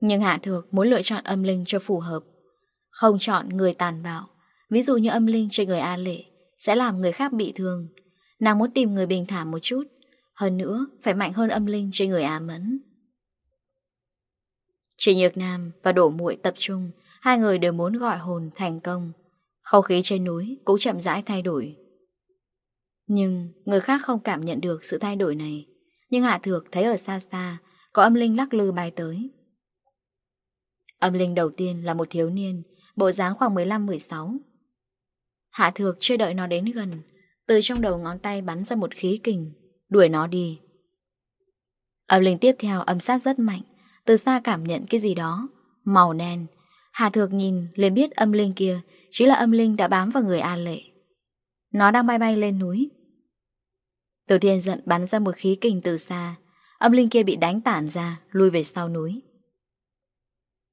Nhưng Hạ Thược muốn lựa chọn âm linh cho phù hợp. Không chọn người tàn bạo. Ví dụ như âm linh trên người A Lệ Sẽ làm người khác bị thương. Nàng muốn tìm người bình thản một chút, Hơn nữa phải mạnh hơn âm linh trên người A Mẫn Chị Nhược Nam và Đổ muội tập trung, Hai người đều muốn gọi hồn thành công. Không khí trên núi cũng chậm rãi thay đổi. Nhưng người khác không cảm nhận được sự thay đổi này. Nhưng Hạ Thược thấy ở xa xa, Có âm linh lắc lư bay tới. Âm linh đầu tiên là một thiếu niên Bộ dáng khoảng 15-16 Hạ thược chưa đợi nó đến gần, Từ trong đầu ngón tay bắn ra một khí kình, Đuổi nó đi. Âm linh tiếp theo âm sát rất mạnh, Từ xa cảm nhận cái gì đó, Màu đen. Hạ thược nhìn, liền biết âm linh kia chỉ là âm linh đã bám vào người An Lệ. Nó đang bay bay lên núi. Từ thiên giận bắn ra một khí kình từ xa, Âm linh kia bị đánh tản ra, Lui về sau núi.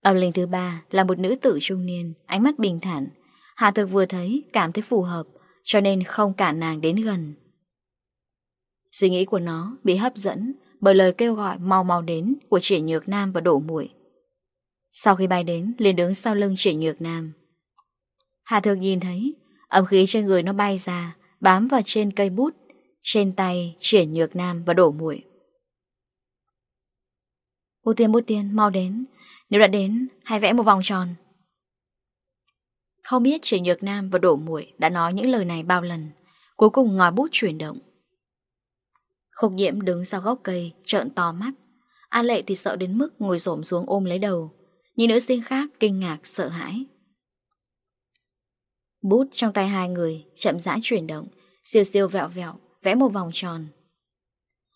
Âm linh thứ ba là một nữ tử trung niên, ánh mắt bình thản. Hạ thực vừa thấy, cảm thấy phù hợp, cho nên không cản nàng đến gần. Suy nghĩ của nó bị hấp dẫn bởi lời kêu gọi mau mau đến của trẻ nhược nam và đổ mũi Sau khi bay đến, liền đứng sau lưng trẻ nhược nam. Hạ thực nhìn thấy, âm khí trên người nó bay ra, bám vào trên cây bút, trên tay trẻ nhược nam và đổ mũi Ưu tiên bút tiên, mau đến, nếu đã đến, hãy vẽ một vòng tròn. Không biết Trình Nhược Nam và Đỗ Muội đã nói những lời này bao lần, cuối cùng ngòi bút chuyển động. Khúc nhiễm đứng sau gốc cây, trợn to mắt. An Lệ thì sợ đến mức ngồi xổm xuống ôm lấy đầu. Những nữ sinh khác kinh ngạc, sợ hãi. Bút trong tay hai người chậm rãi chuyển động, siêu siêu vẹo vẹo, vẽ một vòng tròn.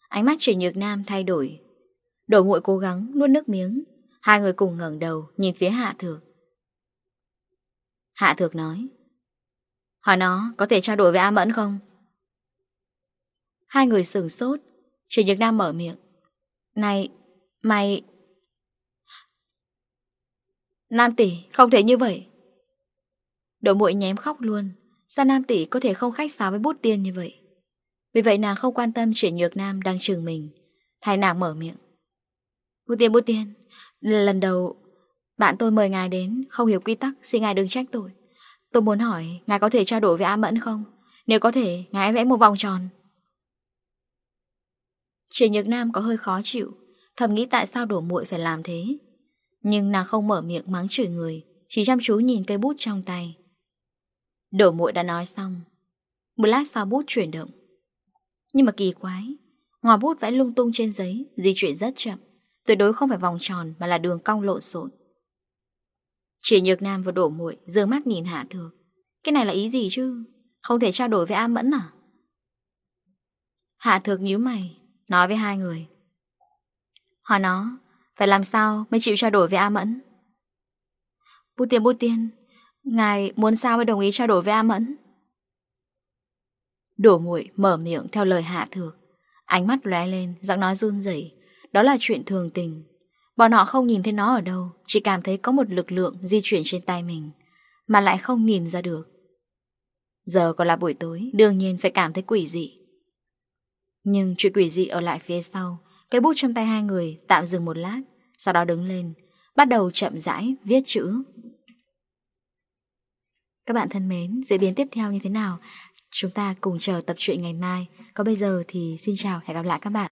Ánh mắt Trình Nhược Nam thay đổi. Đỗ muội cố gắng nuốt nước miếng, Hai người cùng ngẩng đầu nhìn phía Hạ Thược. Hạ Thược nói. Hỏi nó có thể trao đổi với A Mẫn không? Hai người sửng sốt, Trình Nhật Nam mở miệng. Này, mày... Nam tỷ, không thể như vậy. Đội muội nhém khóc luôn, sao Nam tỷ có thể không khách sáo với bút tiên như vậy? Vì vậy nàng không quan tâm chuyện Nhược Nam đang chừng mình, thay nàng mở miệng. Bút tiên, bút tiên, Lần đầu, Bạn tôi mời ngài đến, Không hiểu quy tắc, Xin ngài đừng trách tôi. Tôi muốn hỏi, Ngài có thể trao đổi với A Mẫn không? Nếu có thể, Ngài vẽ một vòng tròn. Chị Nhược Nam có hơi khó chịu, Thầm nghĩ tại sao đổ muội phải làm thế. Nhưng nàng không mở miệng mắng chửi người, Chỉ chăm chú nhìn cây bút trong tay. Đổ muội đã nói xong. Một lát sau bút chuyển động. Nhưng mà kỳ quái Ngòi bút vẽ lung tung trên giấy, Di chuyển rất chậm. Tuyệt đối không phải vòng tròn mà là đường cong lộn xộn. Chỉ nhược nam vừa đổ muội Dương mắt nhìn hạ thược. Cái này là ý gì chứ? Không thể trao đổi với A Mẫn à? Hạ thược nhíu mày, Nói với hai người. Hỏi nó Phải làm sao mới chịu trao đổi với A Mẫn? Bút tiên bút tiên, Ngài muốn sao mới đồng ý trao đổi với A Mẫn? Đổ muội mở miệng theo lời hạ thược. Ánh mắt lóe lên, Giọng nói run rẩy. Đó là chuyện thường tình. Bọn họ không nhìn thấy nó ở đâu, Chỉ cảm thấy có một lực lượng di chuyển trên tay mình, Mà lại không nhìn ra được. Giờ còn là buổi tối, Đương nhiên phải cảm thấy quỷ dị. Nhưng chuyện quỷ dị ở lại phía sau, Cái bút trong tay hai người tạm dừng một lát, Sau đó đứng lên, Bắt đầu chậm rãi viết chữ. Các bạn thân mến, Diễn biến tiếp theo như thế nào? Chúng ta cùng chờ tập truyện ngày mai. Còn bây giờ thì xin chào, hẹn gặp lại các bạn.